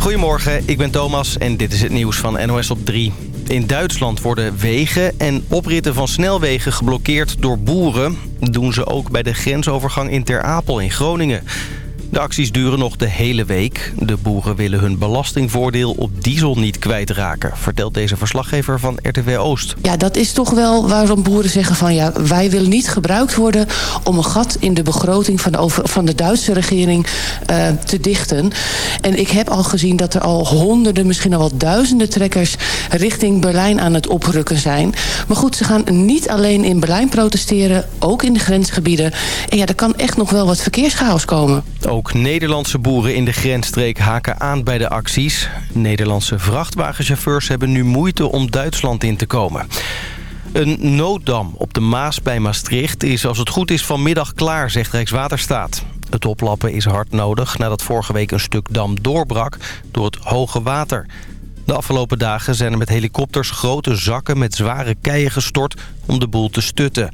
Goedemorgen, ik ben Thomas en dit is het nieuws van NOS op 3. In Duitsland worden wegen en opritten van snelwegen geblokkeerd door boeren. Dat doen ze ook bij de grensovergang in Ter Apel in Groningen. De acties duren nog de hele week. De boeren willen hun belastingvoordeel op diesel niet kwijtraken... vertelt deze verslaggever van RTV Oost. Ja, dat is toch wel waarom boeren zeggen van... ja, wij willen niet gebruikt worden om een gat in de begroting... van de, over, van de Duitse regering uh, te dichten. En ik heb al gezien dat er al honderden, misschien al wel duizenden trekkers... richting Berlijn aan het oprukken zijn. Maar goed, ze gaan niet alleen in Berlijn protesteren... ook in de grensgebieden. En ja, er kan echt nog wel wat verkeerschaos komen. Ook Nederlandse boeren in de grensstreek haken aan bij de acties. Nederlandse vrachtwagenchauffeurs hebben nu moeite om Duitsland in te komen. Een nooddam op de Maas bij Maastricht is als het goed is vanmiddag klaar, zegt Rijkswaterstaat. Het oplappen is hard nodig nadat vorige week een stuk dam doorbrak door het hoge water. De afgelopen dagen zijn er met helikopters grote zakken met zware keien gestort om de boel te stutten.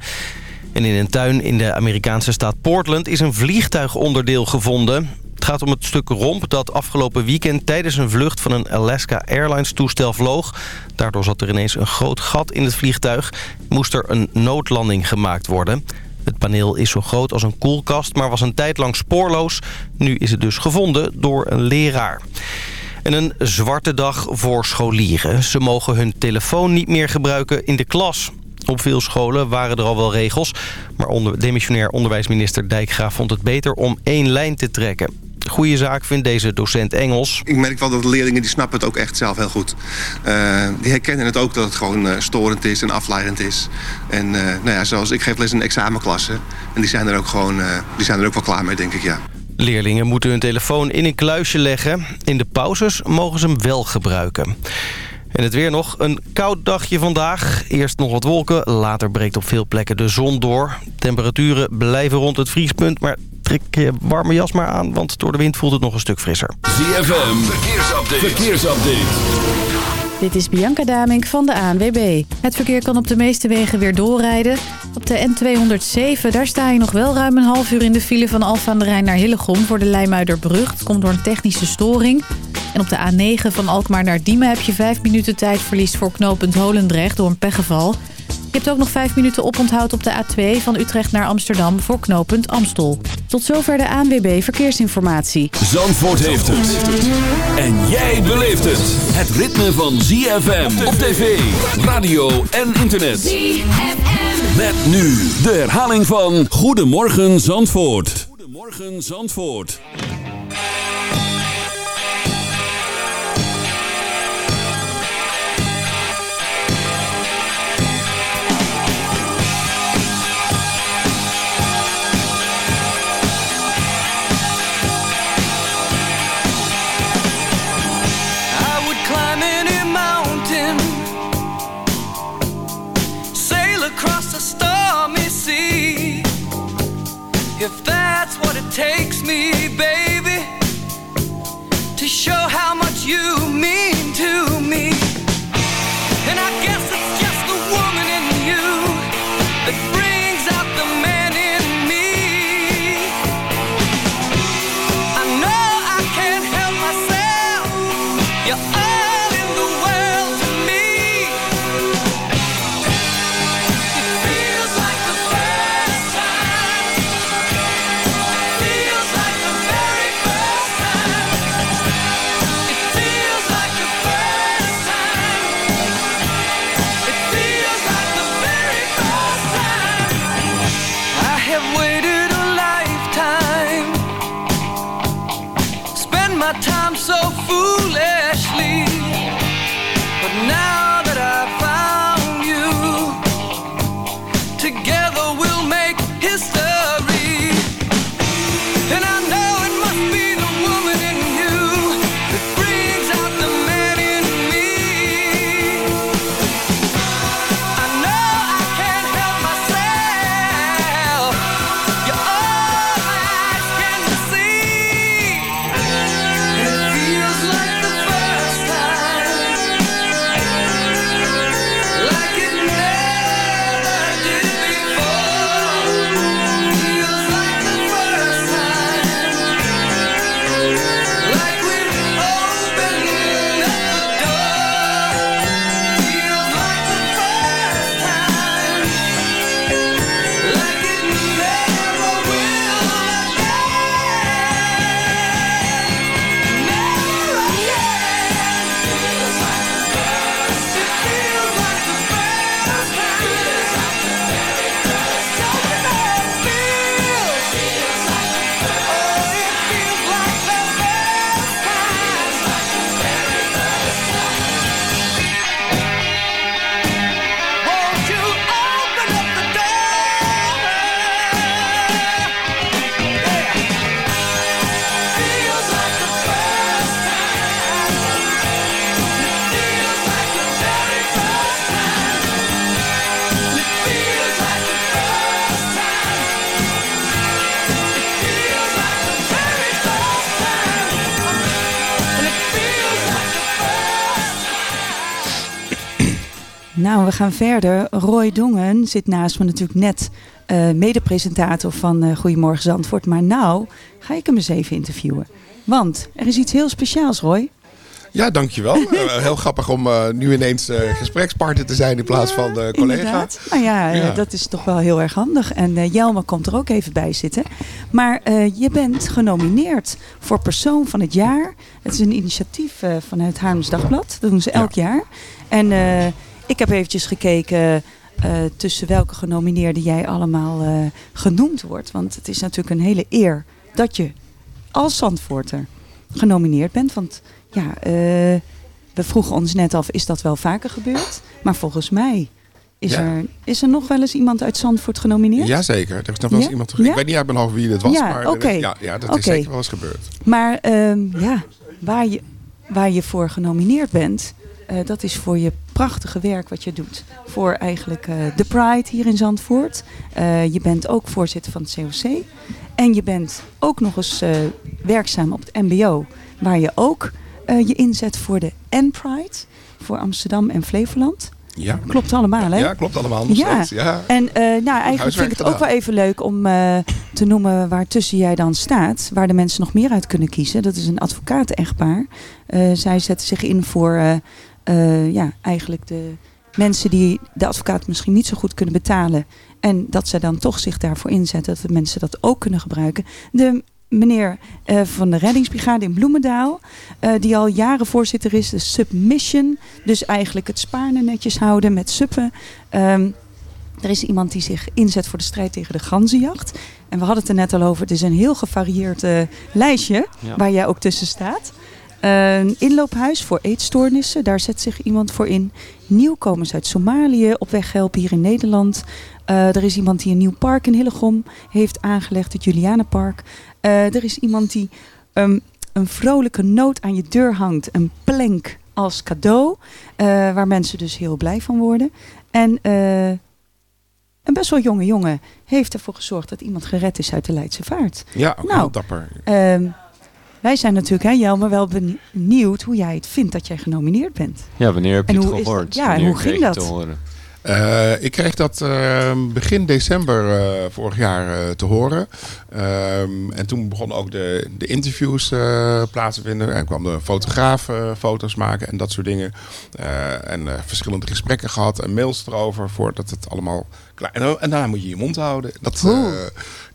En in een tuin in de Amerikaanse staat Portland is een vliegtuigonderdeel gevonden. Het gaat om het stuk romp dat afgelopen weekend tijdens een vlucht van een Alaska Airlines toestel vloog. Daardoor zat er ineens een groot gat in het vliegtuig. Moest er een noodlanding gemaakt worden. Het paneel is zo groot als een koelkast, maar was een tijd lang spoorloos. Nu is het dus gevonden door een leraar. En een zwarte dag voor scholieren. Ze mogen hun telefoon niet meer gebruiken in de klas. Op veel scholen waren er al wel regels. Maar onder, demissionair onderwijsminister Dijkgraaf vond het beter om één lijn te trekken. Goede zaak vindt deze docent Engels. Ik merk wel dat de leerlingen die snappen het ook echt zelf heel goed. Uh, die herkennen het ook dat het gewoon uh, storend is en afleidend is. En uh, nou ja, zoals ik geef les in examenklassen. En die zijn er ook gewoon die zijn er ook wel klaar mee, denk ik, ja. Leerlingen moeten hun telefoon in een kluisje leggen. In de pauzes mogen ze hem wel gebruiken. En het weer nog. Een koud dagje vandaag. Eerst nog wat wolken. Later breekt op veel plekken de zon door. Temperaturen blijven rond het vriespunt. Maar trek je warme jas maar aan. Want door de wind voelt het nog een stuk frisser. ZFM. Verkeersupdate. Verkeersupdate. Dit is Bianca Damink van de ANWB. Het verkeer kan op de meeste wegen weer doorrijden. Op de N207, daar sta je nog wel ruim een half uur in de file van Alfa aan de Rijn naar Hillegom voor de Leimuiderbrug. Komt door een technische storing. En op de A9 van Alkmaar naar Diemen heb je vijf minuten tijdverlies voor knooppunt Holendrecht door een pechgeval. Je hebt ook nog 5 minuten oponthoud op de A2 van Utrecht naar Amsterdam voor knooppunt Amstel. Tot zover de ANWB Verkeersinformatie. Zandvoort heeft het. En jij beleeft het. Het ritme van ZFM op tv, radio en internet. ZFM. Met nu de herhaling van Goedemorgen Zandvoort. Goedemorgen Zandvoort. If that's what it takes me, baby, to show how much you mean Nou, we gaan verder. Roy Dongen zit naast me natuurlijk net uh, mede-presentator van uh, Goedemorgen Zandvoort. Maar nou ga ik hem eens even interviewen. Want er is iets heel speciaals, Roy. Ja, dankjewel. uh, heel grappig om uh, nu ineens uh, gesprekspartner te zijn in plaats ja, van collega. Inderdaad. Nou ja, ja, dat is toch wel heel erg handig. En Jelma komt er ook even bij zitten. Maar je bent genomineerd voor Persoon van het Jaar. Het is een initiatief vanuit Haarlems Dagblad. Dat doen ze elk ja. jaar. En ik heb eventjes gekeken... tussen welke genomineerden jij allemaal genoemd wordt. Want het is natuurlijk een hele eer dat je als Zandvoorter genomineerd bent. Want ja, uh, we vroegen ons net af, is dat wel vaker gebeurd? Maar volgens mij is, ja. er, is er nog wel eens iemand uit Zandvoort genomineerd? Jazeker, er is nog wel eens ja? iemand genomineerd. Ik weet niet uit mijn hoofd wie dit was, ja, maar okay. ja, ja, dat okay. is zeker wel eens gebeurd. Maar um, ja, waar je, waar je voor genomineerd bent, uh, dat is voor je prachtige werk wat je doet. Voor eigenlijk uh, de Pride hier in Zandvoort. Uh, je bent ook voorzitter van het COC. En je bent ook nog eens werkzaam op het mbo, waar je ook je inzet voor de N-Pride. Voor Amsterdam en Flevoland. Ja. Klopt allemaal, hè? Ja, klopt allemaal. Ja. Ja. En uh, nou, eigenlijk vind ik het ook wel even leuk om uh, te noemen waar tussen jij dan staat. Waar de mensen nog meer uit kunnen kiezen. Dat is een advocaat-echtpaar. Uh, zij zetten zich in voor ja, eigenlijk de mensen die de advocaat misschien niet zo goed kunnen betalen. En dat zij dan toch zich daarvoor inzetten. Dat de mensen dat ook kunnen gebruiken. De meneer uh, van de reddingsbrigade in Bloemendaal. Uh, die al jaren voorzitter is. De submission. Dus eigenlijk het spaarnen netjes houden met suppen. Um, er is iemand die zich inzet voor de strijd tegen de ganzenjacht. En we hadden het er net al over. Het is een heel gevarieerd uh, lijstje. Ja. Waar jij ook tussen staat. Een inloophuis voor eetstoornissen. Daar zet zich iemand voor in. Nieuwkomers uit Somalië op weg helpen hier in Nederland. Uh, er is iemand die een nieuw park in Hillegom heeft aangelegd. Het Julianenpark. Uh, er is iemand die um, een vrolijke noot aan je deur hangt. Een plank als cadeau. Uh, waar mensen dus heel blij van worden. En een best wel jonge jongen heeft ervoor gezorgd dat iemand gered is uit de Leidse Vaart. Ja, ook nou, heel dapper. Um, wij zijn natuurlijk, hè, Jelmer, wel benieuwd hoe jij het vindt dat jij genomineerd bent. Ja, wanneer heb je en het gehoord? Ja, en hoe ging dat? Uh, ik kreeg dat uh, begin december uh, vorig jaar te horen. Um, en toen begonnen ook de, de interviews plaats te vinden. En kwam de fotograaf foto's maken en dat soort dingen. en verschillende gesprekken gehad en mails erover voordat het allemaal klaar En, en daarna moet je je mond houden. Dat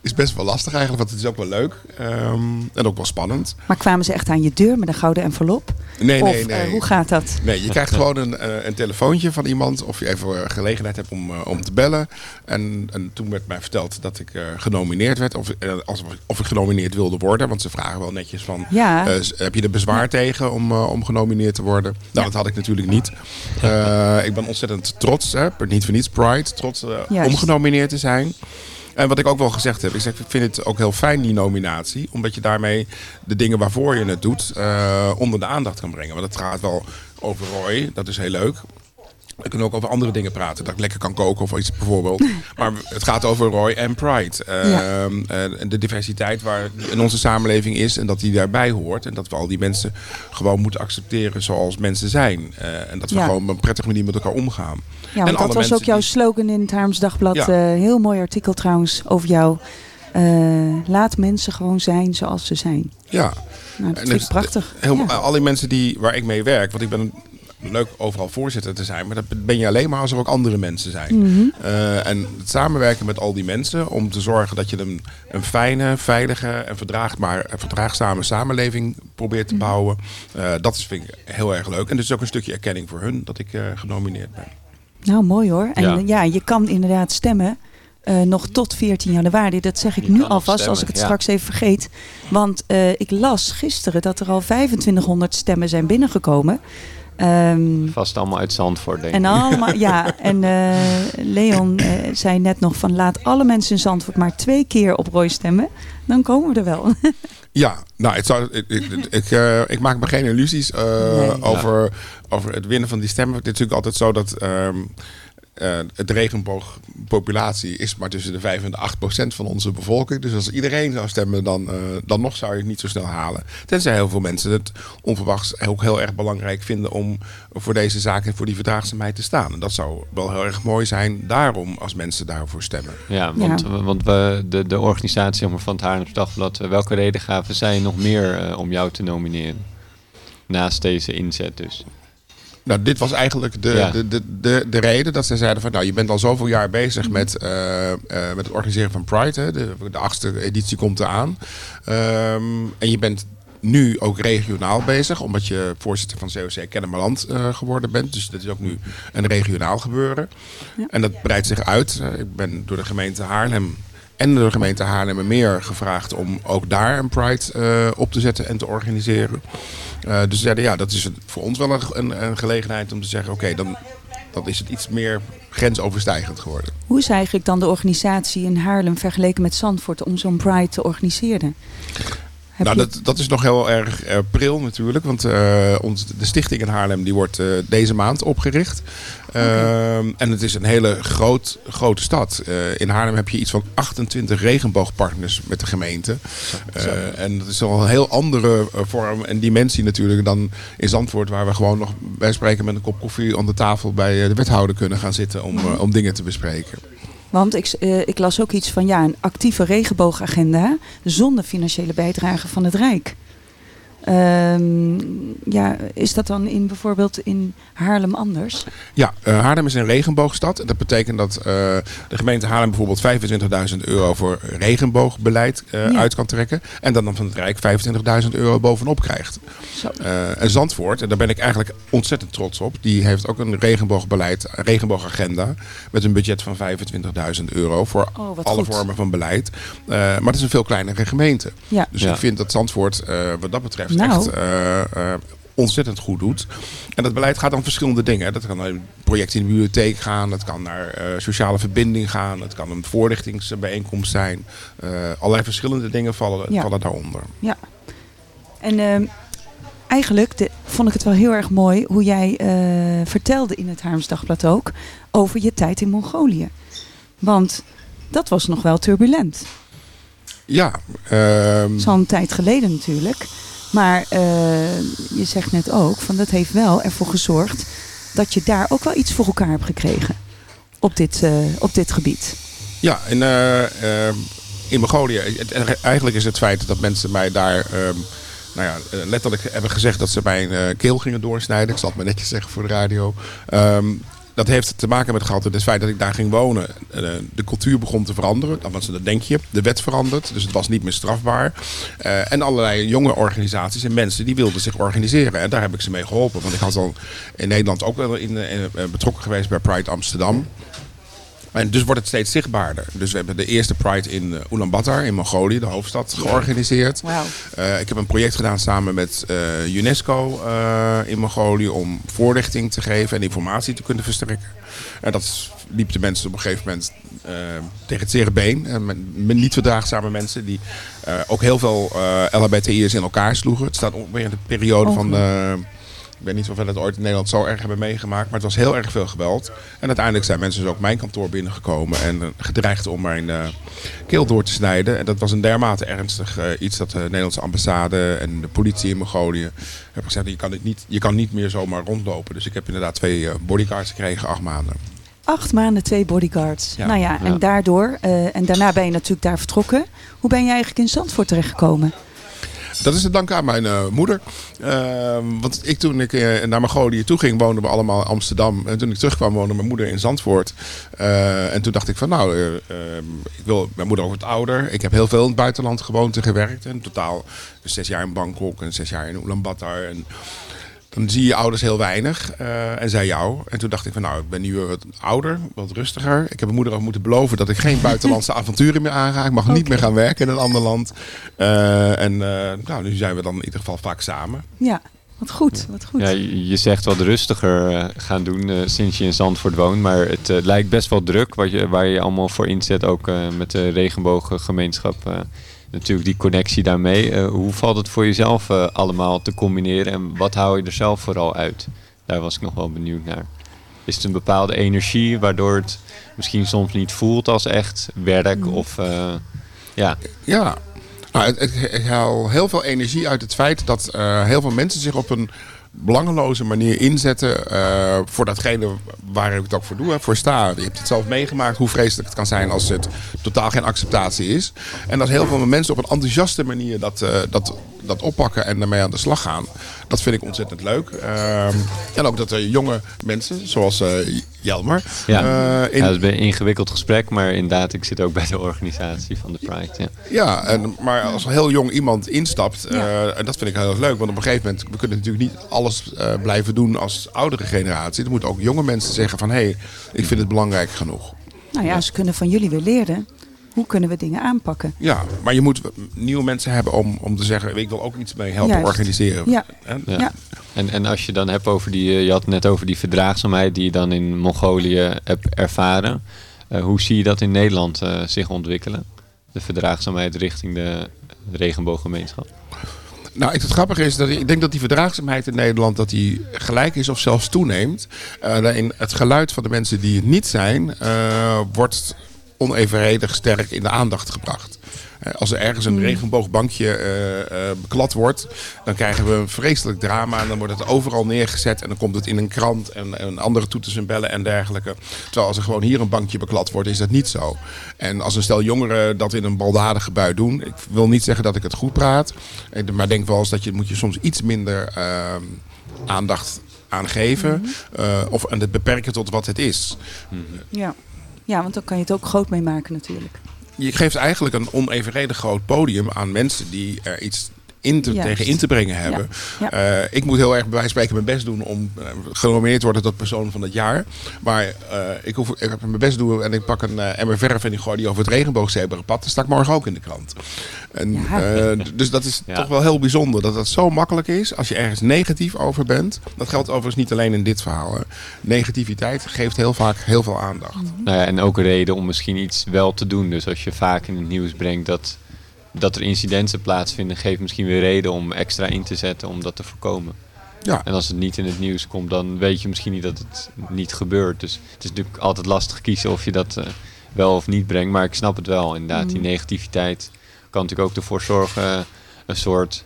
is best wel lastig eigenlijk, want het is ook wel leuk. Um, en ook wel spannend. Maar kwamen ze echt aan je deur met een gouden envelop? Nee, of, nee, nee. hoe gaat dat? Nee, je krijgt gewoon een, een telefoontje van iemand. Of je even gelegenheid hebt om, om te bellen. En, en toen werd mij verteld dat ik genomineerd werd. Of, als, of ik genomineerd wilde worden. Want ze vragen wel netjes van... Ja. heb je er bezwaar ja. tegen om, om genomineerd te worden? Nou, ja. dat had ik natuurlijk niet. ik ben ontzettend trots. Hè, niet voor niets Pride. Trots om genomineerd te zijn. En wat ik ook wel gezegd heb, ik, zeg, ik vind het ook heel fijn die nominatie. Omdat je daarmee de dingen waarvoor je het doet uh, onder de aandacht kan brengen. Want het gaat wel over Roy, dat is heel leuk. We kunnen ook over andere dingen praten. Dat ik lekker kan koken of iets bijvoorbeeld. Maar het gaat over Roy en Pride. Uh, ja. uh, de diversiteit waar in onze samenleving is. En dat die daarbij hoort. En dat we al die mensen gewoon moeten accepteren zoals mensen zijn. Uh, en dat we ja. gewoon op een prettige manier met elkaar omgaan. Ja, want dat was ook jouw die... slogan in het Haarlems Dagblad. Ja. heel mooi artikel trouwens over jou. laat mensen gewoon zijn zoals ze zijn. Ja. Nou, dat vind ik prachtig. Heel. Al die mensen die, waar ik mee werk. Want ik ben leuk overal voorzitter te zijn. Maar dat ben je alleen maar als er ook andere mensen zijn. Mhm. Mm -hmm. uh, en het samenwerken met al die mensen om te zorgen dat je een, een fijne, veilige en verdraagbaar, verdraagzame samenleving probeert te bouwen. Uh, dat is, vind ik heel erg leuk. En het is ook een stukje erkenning voor hun dat ik uh, genomineerd ben. Nou, mooi hoor. En ja, ja je kan inderdaad stemmen. Uh, nog tot 14 januari. Dat zeg ik je nu alvast, stemmen, als ik het ja. straks even vergeet. Want uh, ik las gisteren dat er al 2500 stemmen zijn binnengekomen. Um, Vast allemaal uit Zandvoort, denk en allemaal, ja, en uh, Leon uh, zei net nog van laat alle mensen in Zandvoort maar twee keer op Roy stemmen. Dan komen we er wel. ja, nou, het zou, ik, ik, ik, uh, ik, maak me geen illusies nee. over, ja. over het winnen van die stemmen. Het is natuurlijk altijd zo dat... Um, uh, het regenboogpopulatie is maar tussen de 5 en de 8 procent van onze bevolking. Dus als iedereen zou stemmen, dan, uh, dan nog zou je het niet zo snel halen. Tenzij heel veel mensen het onverwachts ook heel erg belangrijk vinden om voor deze zaak en voor die verdraagzaamheid te staan. En dat zou wel heel erg mooi zijn daarom als mensen daarvoor stemmen. Ja, want, ja. want we, de, de organisatie van het Haarlems Dagblad, welke reden gaven zij nog meer uh, om jou te nomineren? Naast deze inzet dus. Nou, dit was eigenlijk de, ja. de, de, de, de, reden dat ze zeiden van... nou, je bent al zoveel jaar bezig met, uh, uh, met het organiseren van Pride. Hè. De, de achtste editie komt eraan. Um, en je bent nu ook regionaal bezig, omdat je voorzitter van COC Kennemerland uh, geworden bent. Dus dat is ook nu een regionaal gebeuren. Ja. En dat breidt zich uit. ik ben door de gemeente Haarlem en door de gemeente Haarlemmermeer gevraagd om ook daar een Pride uh, op te zetten en te organiseren. Uh, dus ja, dat is voor ons wel een, een gelegenheid om te zeggen: oké, dan is het iets meer grensoverstijgend geworden. Hoe is eigenlijk dan de organisatie in Haarlem vergeleken met Zandvoort om zo'n Pride te organiseren? Heb nou, dat, dat is nog heel erg uh, pril natuurlijk. Want uh, ons, de stichting in Haarlem die wordt uh, deze maand opgericht. Okay. en het is een hele groot, grote stad. in Haarlem heb je iets van 28 regenboogpartners met de gemeente. en dat is al een heel andere vorm en dimensie natuurlijk dan in Zandvoort. Waar we gewoon nog bij spreken met een kop koffie aan de tafel bij de wethouder kunnen gaan zitten om, om dingen te bespreken. Want ik, uh, ik, las ook iets van ja, een actieve regenboogagenda zonder financiële bijdrage van het Rijk. Um, ja, is dat dan in bijvoorbeeld in Haarlem anders? Ja, uh, Haarlem is een regenboogstad. Dat betekent dat uh, de gemeente Haarlem bijvoorbeeld 25.000 euro voor regenboogbeleid uh, ja. uit kan trekken. En dan, dan van het Rijk 25.000 euro bovenop krijgt. en Zandvoort, en daar ben ik eigenlijk ontzettend trots op, die heeft ook een regenboogbeleid, een regenboogagenda. Met een budget van 25.000 euro voor oh, alle goed. vormen van beleid. maar het is een veel kleinere gemeente. Ja. Dus Ja. ik vind dat Zandvoort wat dat betreft Nou. echt uh, uh, ontzettend goed doet. En dat beleid gaat om verschillende dingen. Dat kan naar projecten in de bibliotheek gaan. Dat kan naar uh, sociale verbinding gaan. Het kan een voorlichtingsbijeenkomst zijn. allerlei verschillende dingen vallen, Ja. vallen daaronder. Ja. En ehm, eigenlijk de, vond ik het wel heel erg mooi hoe jij eh, vertelde in het Haarlems Dagblad ook over je tijd in Mongolië. Want dat was nog wel turbulent. Ja. ehm, Zo'n een tijd geleden natuurlijk. Maar eh, je zegt net ook, van dat heeft wel ervoor gezorgd dat je daar ook wel iets voor elkaar hebt gekregen. Op dit, eh, op dit gebied. Ja, en eh, in Mongolië, eigenlijk is het feit dat mensen mij daar, ehm, nou ja, letterlijk hebben gezegd dat ze mijn keel gingen doorsnijden. Ik zal het maar netjes zeggen voor de radio. Ehm, dat heeft te maken met gehad het feit dat ik daar ging wonen. Eh, de cultuur begon te veranderen. Dat denk je. De wet verandert. Dus het was niet meer strafbaar. Eh, en allerlei jonge organisaties en mensen die wilden zich organiseren. En daar heb ik ze mee geholpen. Want ik had al in Nederland ook wel in, eh, eh, betrokken geweest bij Pride Amsterdam. En dus wordt het steeds zichtbaarder. Dus we hebben de eerste Pride in eh, Ulaanbaatar in Mongolië, de hoofdstad, georganiseerd. Uh, ik heb een project gedaan samen met uh, UNESCO uh, in Mongolië om voorlichting te geven en informatie te kunnen verstrekken. En dat liep de mensen op een gegeven moment tegen het zere been. En niet verdraagzame mensen die ook heel veel LHBTI'ers in elkaar sloegen. Het staat ongeveer in de periode van... weet niet of we dat ooit in Nederland zo erg hebben meegemaakt. Maar het was heel erg veel geweld. En uiteindelijk zijn mensen dus ook mijn kantoor binnengekomen. En uh, gedreigd om mijn uh, keel door te snijden. En dat was een dermate ernstig uh, iets dat de Nederlandse ambassade en de politie in Mongolië hebben gezegd. Je kan, het niet, je kan niet meer zomaar rondlopen. Dus ik heb inderdaad twee bodyguards gekregen, acht maanden. Acht maanden, twee bodyguards. Ja. Nou ja, en Ja. daardoor, eh, en daarna ben je natuurlijk daar vertrokken. Hoe ben je eigenlijk in Zandvoort terechtgekomen? Dat is te danken aan mijn uh, moeder. Uh, want ik toen ik uh, naar Mongolië toe ging, woonden we allemaal in Amsterdam. En toen ik terugkwam, woonde mijn moeder in Zandvoort. Uh, en toen dacht ik van nou, ik wil, mijn moeder ook wat ouder. Ik heb heel veel in het buitenland gewoond en gewerkt. En totaal zes jaar in Bangkok en zes jaar in Ulaanbaatar. En dan zie je ouders heel weinig. Uh, en zij jou. En toen dacht ik van nou, ik ben nu wat ouder, wat rustiger. Ik heb mijn moeder ook moeten beloven dat ik geen buitenlandse avonturen meer aanga. Ik mag okay. niet meer gaan werken in een ander land. Uh, en uh, nou, nu zijn we dan in ieder geval vaak samen. Ja, wat goed. Wat goed. Ja, je zegt wat rustiger gaan doen uh, sinds je in Zandvoort woont. Maar het uh, lijkt best wel druk wat je, waar je allemaal voor inzet. Ook uh, met de regenbooggemeenschap. Natuurlijk die connectie daarmee. Uh, hoe valt het voor jezelf uh, allemaal te combineren en wat hou je er zelf vooral uit? Daar was ik nog wel benieuwd naar. is het een bepaalde energie waardoor het misschien soms niet voelt als echt werk Mm. of uh, ja. Ja, nou, ik haal heel veel energie uit het feit dat heel veel mensen zich op een belangeloze manier inzetten uh, voor datgene waar ik het ook voor doe, voor sta. Je hebt het zelf meegemaakt hoe vreselijk het kan zijn als het totaal geen acceptatie is. En dat heel veel mensen op een enthousiaste manier dat, uh, dat, dat oppakken en daarmee aan de slag gaan. Dat vind ik ontzettend leuk. Uh, en ook dat er jonge mensen, zoals uh, Jelmer. Ja. In... ja, dat is een ingewikkeld gesprek, maar inderdaad, ik zit ook bij de organisatie van de Pride. Ja, ja en, maar als heel jong iemand instapt, ja. en dat vind ik heel erg leuk. Want op een gegeven moment, we kunnen natuurlijk niet alles uh, blijven doen als oudere generatie. Er moeten ook jonge mensen zeggen van, hé, hey, ik vind het belangrijk genoeg. Nou ja, ze kunnen van jullie weer leren. Hoe kunnen we dingen aanpakken? Ja, maar je moet nieuwe mensen hebben om, om te zeggen, ik wil ook iets mee helpen Juist. organiseren. Ja. En, ja. En, en als je dan hebt over die, je had net over die verdraagzaamheid die je dan in Mongolië hebt ervaren. Uh, hoe zie je dat in Nederland uh, zich ontwikkelen? De verdraagzaamheid richting de regenbooggemeenschap? Nou, het grappige is dat ik denk dat die verdraagzaamheid in Nederland dat die gelijk is of zelfs toeneemt. Uh, het geluid van de mensen die het niet zijn, uh, wordt onevenredig sterk in de aandacht gebracht. Uh, als er ergens een regenboogbankje uh, beklad wordt, dan krijgen we een vreselijk drama. En dan wordt het overal neergezet en dan komt het in een krant en, en andere toeters en bellen en dergelijke. Terwijl als er gewoon hier een bankje beklad wordt, is dat niet zo. En als een stel jongeren dat in een baldadige bui doen, ik wil niet zeggen dat ik het goed praat, maar denk wel eens dat je moet je soms iets minder uh, aandacht aan geven. Mm -hmm. of en het beperken tot wat het is. Mm -hmm. Ja. Ja, want dan kan je het ook groot mee maken natuurlijk. Je geeft eigenlijk een onevenredig groot podium aan mensen die er iets in te, tegen in te brengen hebben. Ja. Ja. Uh, ik moet heel erg bij wijze van spreken mijn best doen om uh, genomineerd te worden tot persoon van het jaar. Maar uh, ik, hoef, ik heb mijn best doen en ik pak een emmer verf en ik gooi die over het regenboogzebrapad. Dan sta ik morgen ook in de krant. En, ja. dus dat is toch wel heel bijzonder dat dat zo makkelijk is als je ergens negatief over bent. Dat geldt overigens niet alleen in dit verhaal. Hè. Negativiteit geeft heel vaak heel veel aandacht. Mm -hmm. Nou ja, en ook een reden om misschien iets wel te doen. Dus als je vaak in het nieuws brengt dat dat er incidenten plaatsvinden, geeft misschien weer reden om extra in te zetten om dat te voorkomen. Ja. En als het niet in het nieuws komt, dan weet je misschien niet dat het niet gebeurt. Dus het is natuurlijk altijd lastig kiezen of je dat uh, wel of niet brengt. Maar ik snap het wel, inderdaad. Mm. Die negativiteit kan natuurlijk ook ervoor zorgen, uh, een soort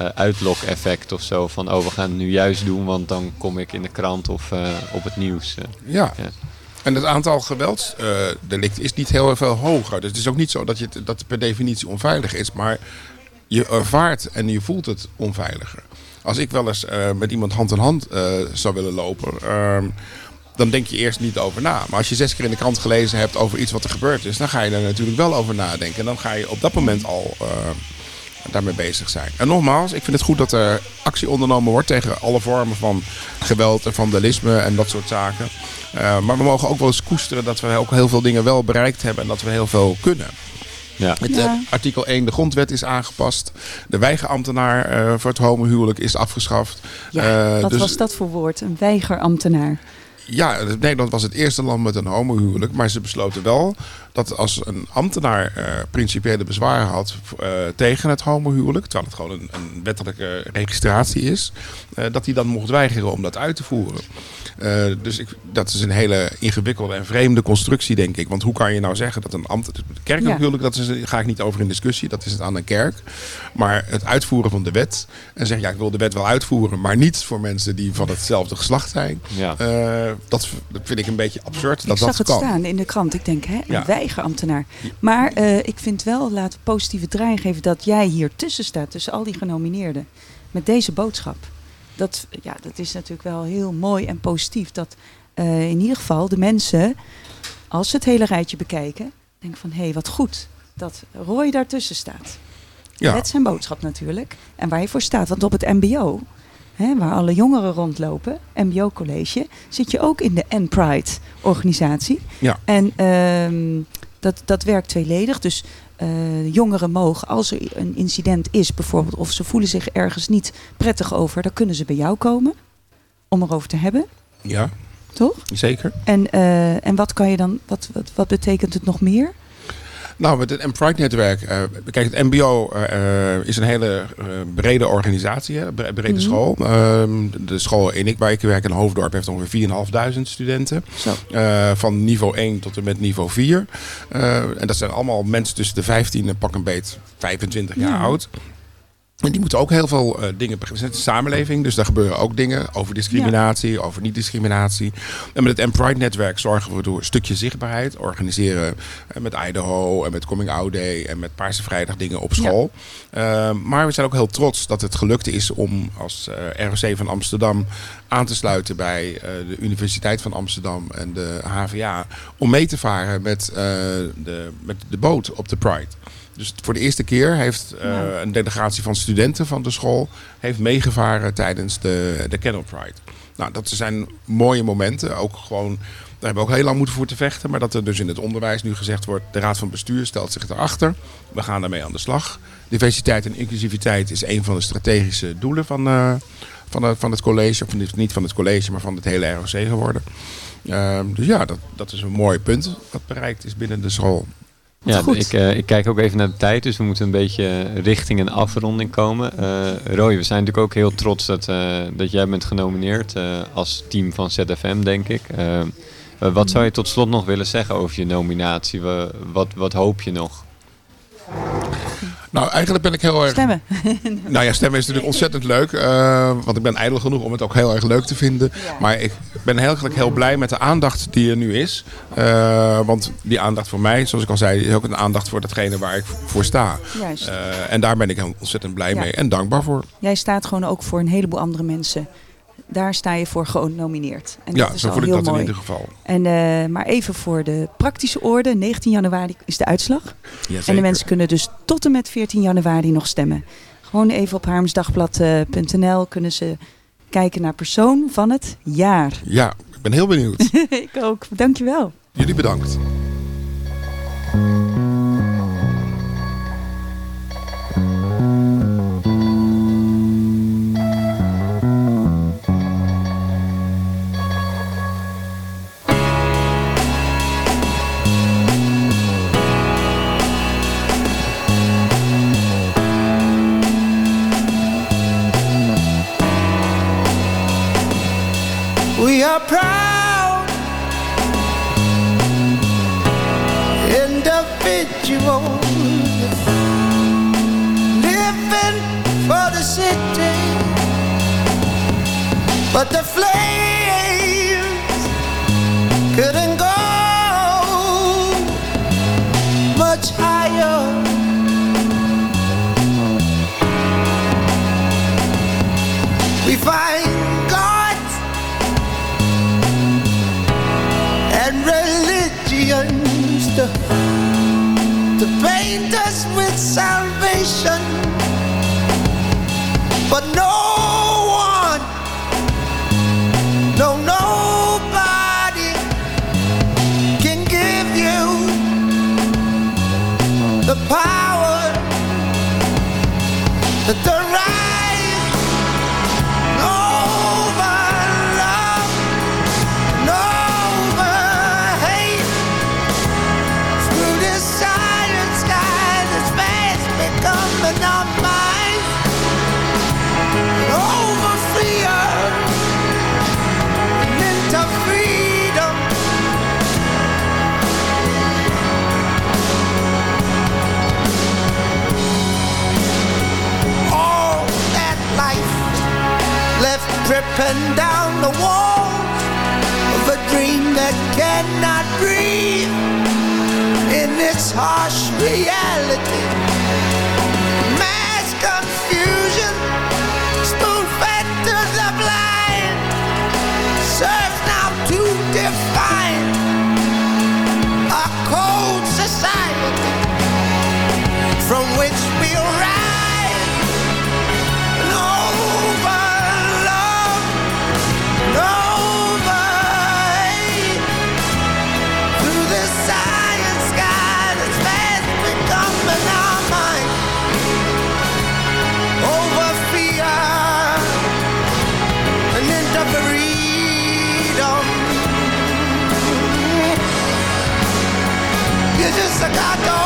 uh, uitlok-effect of zo. Van, oh, we gaan het nu juist doen, want dan kom ik in de krant of op het nieuws. ja. ja. En het aantal geweldsdelicten uh, is niet heel veel hoger. Dus het is ook niet zo dat, je, dat het per definitie onveilig is. Maar je ervaart en je voelt het onveiliger. Als ik wel eens uh, met iemand hand in hand uh, zou willen lopen... dan denk je eerst niet over na. Maar als je zes keer in de krant gelezen hebt over iets wat er gebeurd is... dan ga je er natuurlijk wel over nadenken. En dan ga je op dat moment al daarmee bezig zijn. En nogmaals, ik vind het goed dat er actie ondernomen wordt tegen alle vormen van geweld en vandalisme en dat soort zaken. Uh, maar we mogen ook wel eens koesteren dat we ook heel veel dingen wel bereikt hebben en dat we heel veel kunnen. Ja. Ja. uh, artikel 1, de grondwet is aangepast. De weigerambtenaar uh, voor het homohuwelijk is afgeschaft. Ja, wat dus, was dat voor woord? Een weigerambtenaar? Ja, Nederland was het eerste land met een homohuwelijk. Maar ze besloten wel dat als een ambtenaar uh, principiële bezwaren had uh, tegen het homohuwelijk, terwijl het gewoon een, een wettelijke registratie is, uh, dat hij dan mocht weigeren om dat uit te voeren. Dus ik, dat is een hele ingewikkelde en vreemde constructie, denk ik. Want hoe kan je nou zeggen dat een ambt... Kerkelijk huwelijk, dat is, daar ga ik niet over in discussie. Dat is het aan een kerk. Maar het uitvoeren van de wet... En zeggen, ja, ik wil de wet wel uitvoeren... maar niet voor mensen die van hetzelfde geslacht zijn. Ja. dat, dat vind ik een beetje absurd. Ik dat zag dat het kan. staan in de krant. Ik denk, hè, een Ja. weigerambtenaar. Maar uh, ik vind wel, laten we positieve draai geven... dat jij hier tussen staat, tussen al die genomineerden. Met deze boodschap. Dat, ja, dat is natuurlijk wel heel mooi en positief. Dat uh, in ieder geval de mensen, als ze het hele rijtje bekijken... denken van, hé, hey, wat goed dat Roy daartussen staat. Ja. Met zijn boodschap natuurlijk. En waar hij voor staat. Want op het mbo, hè, waar alle jongeren rondlopen... mbo-college, zit je ook in de N-Pride organisatie. Ja. En uh, dat, dat werkt tweeledig. Dus uh, jongeren mogen, als er een incident is bijvoorbeeld... of ze voelen zich ergens niet prettig over... dan kunnen ze bij jou komen om erover te hebben. Ja, Toch? zeker. En, uh, en wat kan je dan, wat, wat, wat betekent het nog meer? Nou, met het Pride-netwerk. Uh, kijk, het MBO uh, is een hele brede organisatie, hè, brede mm school. Ehm, de school in ik, waar ik werk in Hoofddorp heeft ongeveer 4.500 studenten. van niveau 1 tot en met niveau 4. en dat zijn allemaal mensen tussen de 15 en pak een beet 25 jaar oud. En die moeten ook heel veel uh, dingen begrijpen. Het is een samenleving, dus daar gebeuren ook dingen over discriminatie, over niet-discriminatie. En met het M-Pride-netwerk zorgen we door een stukje zichtbaarheid. Organiseren uh, met Idaho en met Coming Out Day en met Paarse Vrijdag dingen op school. Uh, maar we zijn ook heel trots dat het gelukt is om als ROC van Amsterdam aan te sluiten bij de Universiteit van Amsterdam en de HVA. Om mee te varen met, de, met de boot op de Pride. Dus voor de eerste keer heeft uh, een delegatie van studenten van de school heeft meegevaren tijdens de, de Pride. Nou, dat zijn mooie momenten. Ook gewoon, daar hebben we ook heel lang moeten voor te vechten. Maar dat er dus in het onderwijs nu gezegd wordt, de Raad van Bestuur stelt zich erachter. We gaan daarmee aan de slag. Diversiteit en inclusiviteit is een van de strategische doelen van, uh, van, het, van het college. Of niet van het college, maar van het hele ROC geworden. Uh, dus ja, dat, dat is een mooi punt wat bereikt is binnen de school. Ja, ik, uh, ik, kijk ook even naar de tijd, dus we moeten een beetje richting een afronding komen. Uh, Roy, we zijn natuurlijk ook heel trots dat, uh, dat jij bent genomineerd als team van ZFM, denk ik. wat zou je tot slot nog willen zeggen over je nominatie? Wat, wat hoop je nog? Nou, eigenlijk ben ik heel erg... Stemmen. nou ja, stemmen is natuurlijk ontzettend leuk. Uh, want ik ben ijdel genoeg om het ook heel erg leuk te vinden. Maar ik ben heel, heel blij met de aandacht die er nu is. Uh, want die aandacht voor mij, zoals ik al zei, is ook een aandacht voor datgene waar ik voor sta. Juist. Uh, en daar ben ik ontzettend blij mee en dankbaar voor. Jij staat gewoon ook voor een heleboel andere mensen daar sta je voor genomineerd. En ja, zo voel ik dat mooi. in ieder geval. En, uh, maar even voor de praktische orde. 19 januari is de uitslag. en de mensen kunnen dus tot en met 14 januari nog stemmen. Gewoon even op harmsdagblad.nl kunnen ze kijken naar persoon van het jaar. Ja, ik ben heel benieuwd. ik ook. Dankjewel. Jullie bedankt. City, but the flames couldn't go much higher. We find God and religions to, to paint us with salvation. But no one, no, nobody can give you the power that the dripping down the walls of a dream that cannot breathe in this harsh reality. Mass confusion, spoon fed to the blind, serves now to define I got no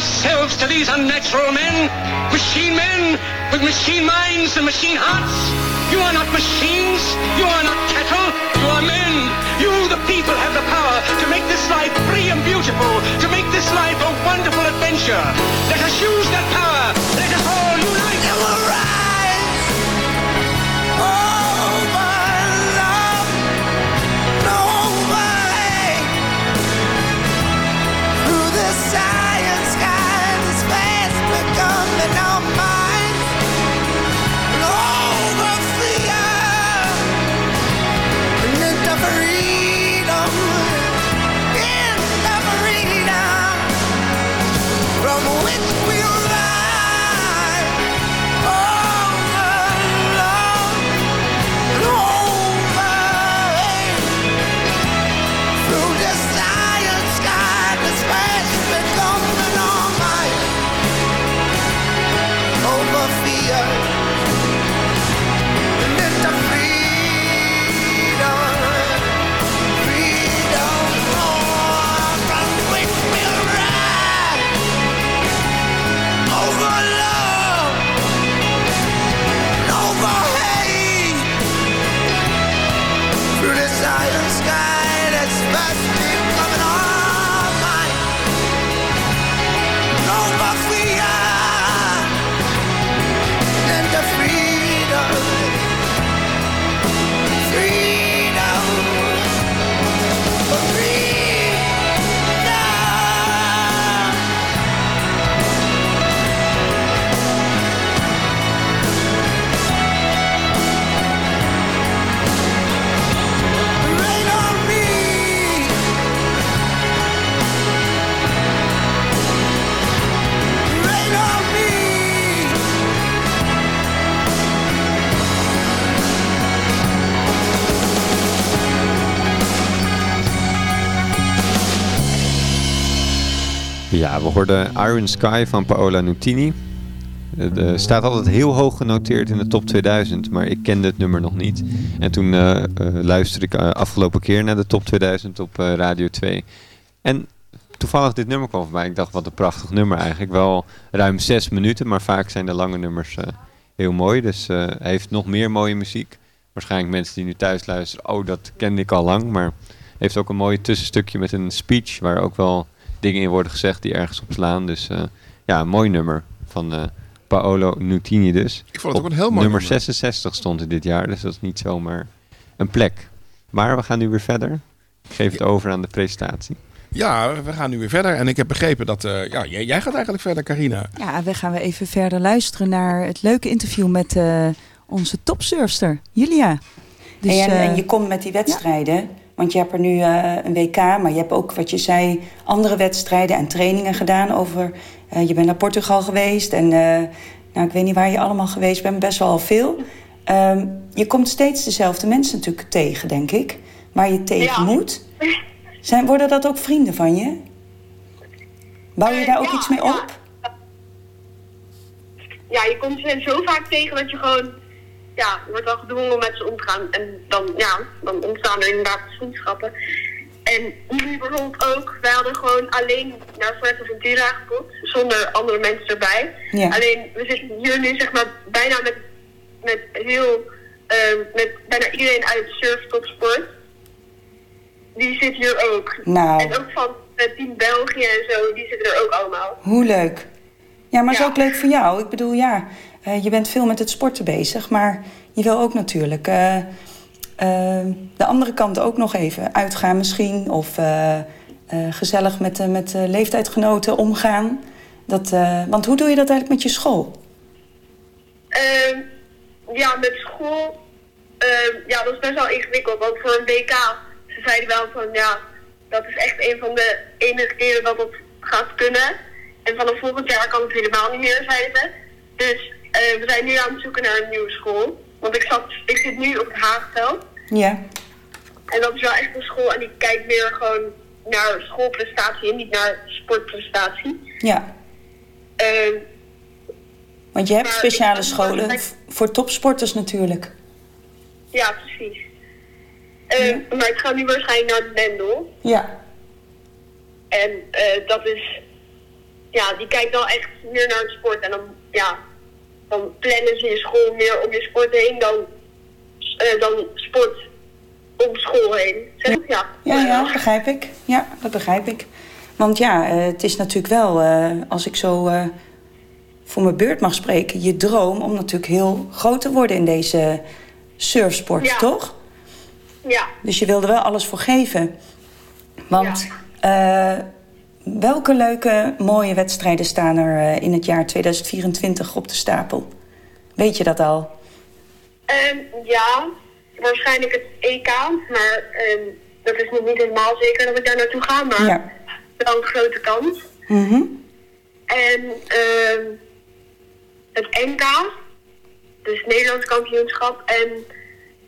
Yourselves to these unnatural men, machine men with machine minds and machine hearts. You are not machines, you are not cattle, you are men. You, the people, have the power to make this life free and beautiful, to make this life a wonderful adventure. Let us use that power. We hoorden Iron Sky van Paola Nutini. Het eh, staat altijd heel hoog genoteerd in de top 2000, maar ik kende het nummer nog niet. En toen eh, eh, luisterde ik afgelopen keer naar de top 2000 op Radio 2. En toevallig dit nummer kwam voorbij. Ik dacht, wat een prachtig nummer eigenlijk. Wel ruim zes minuten, maar vaak zijn de lange nummers heel mooi. Dus hij heeft nog meer mooie muziek. Waarschijnlijk mensen die nu thuis luisteren, oh, dat kende ik al lang. Maar heeft ook een mooi tussenstukje met een speech waar ook wel dingen in worden gezegd die ergens op slaan. Dus eh, ja, een mooi nummer van eh, Paolo Nutini dus. Ik vond het Op ook een heel mooi nummer nummer. 66 stond hij dit jaar, dus dat is niet zomaar een plek. Maar we gaan nu weer verder. Ik geef het over aan de presentatie. Ja, we gaan nu weer verder. En ik heb begrepen dat... eh, ja, jij, jij gaat eigenlijk verder, Carina. Ja, we gaan we even verder luisteren naar het leuke interview met eh, onze topsurfster, Julia. Dus, en, eh, en je komt met die wedstrijden, want je hebt er nu eh, een WK, maar je hebt ook, wat je zei, andere wedstrijden en trainingen gedaan over. eh, je bent naar Portugal geweest en eh, nou, ik weet niet waar je allemaal geweest bent, best wel veel. Ehm, je komt steeds dezelfde mensen natuurlijk tegen, denk ik, waar je tegen moet. Zijn, worden dat ook vrienden van je? Bouw je daar ook iets mee op? ja, je komt ze zo vaak tegen dat je gewoon, ja, je wordt wel gedwongen om met ze om te gaan. En dan, ja, dan ontstaan er inderdaad vriendschappen. En nu bijvoorbeeld ook, wij hadden gewoon alleen naar Fuerteventura geboekt, zonder andere mensen erbij. Ja. Alleen, we zitten hier nu zeg maar bijna met, met heel, eh, met bijna iedereen uit surftopsport. Die zit hier ook. Nou. En ook van het team België en zo, die zitten er ook allemaal. Hoe leuk. Ja, maar is ook leuk voor jou. Ik bedoel, ja, eh, je bent veel met het sporten bezig, maar je wil ook natuurlijk eh, eh, de andere kant ook nog even uitgaan misschien. Of gezellig met, met leeftijdgenoten omgaan. Dat, want hoe doe je dat eigenlijk met je school? Ehm, ja, met school, ehm, ja, dat is best wel ingewikkeld. Want voor een WK, ze zeiden wel van ja, dat is echt een van de enige keren dat het gaat kunnen. En vanaf volgend jaar kan het helemaal niet meer, ze. Dus we zijn nu aan het zoeken naar een nieuwe school. Want ik, zat, ik zit nu op het Haagveld. Ja. En dat is wel echt een school en die kijkt meer gewoon naar schoolprestatie en niet naar sportprestatie. Ja. Ehm, Want je hebt speciale scholen voor topsporters natuurlijk. ja, precies. Ehm, Maar ik ga nu waarschijnlijk naar Mendel. Ja. En eh, dat is, ja, die kijkt wel echt meer naar het sport. En dan, ja, dan plannen ze je school meer om je sport heen dan, eh, dan sport om school heen. Zeg ik? Ja. Ja, ja, dat begrijp ik. Ja, dat begrijp ik. Want ja, eh, het is natuurlijk wel, eh, als ik zo voor mijn beurt mag spreken, je droom om natuurlijk heel groot te worden in deze surfsport, Ja. toch? Ja. Dus je wilde wel alles voor geven. Want eh, welke leuke, mooie wedstrijden staan er eh, in het jaar 2024 op de stapel? Weet je dat al? Ehm, ja, waarschijnlijk het EK, maar ehm, dat is nog niet helemaal zeker dat ik daar naartoe ga, maar Ja. wel een grote kans. Mhm. En ehm, het NK, dus Nederlands kampioenschap en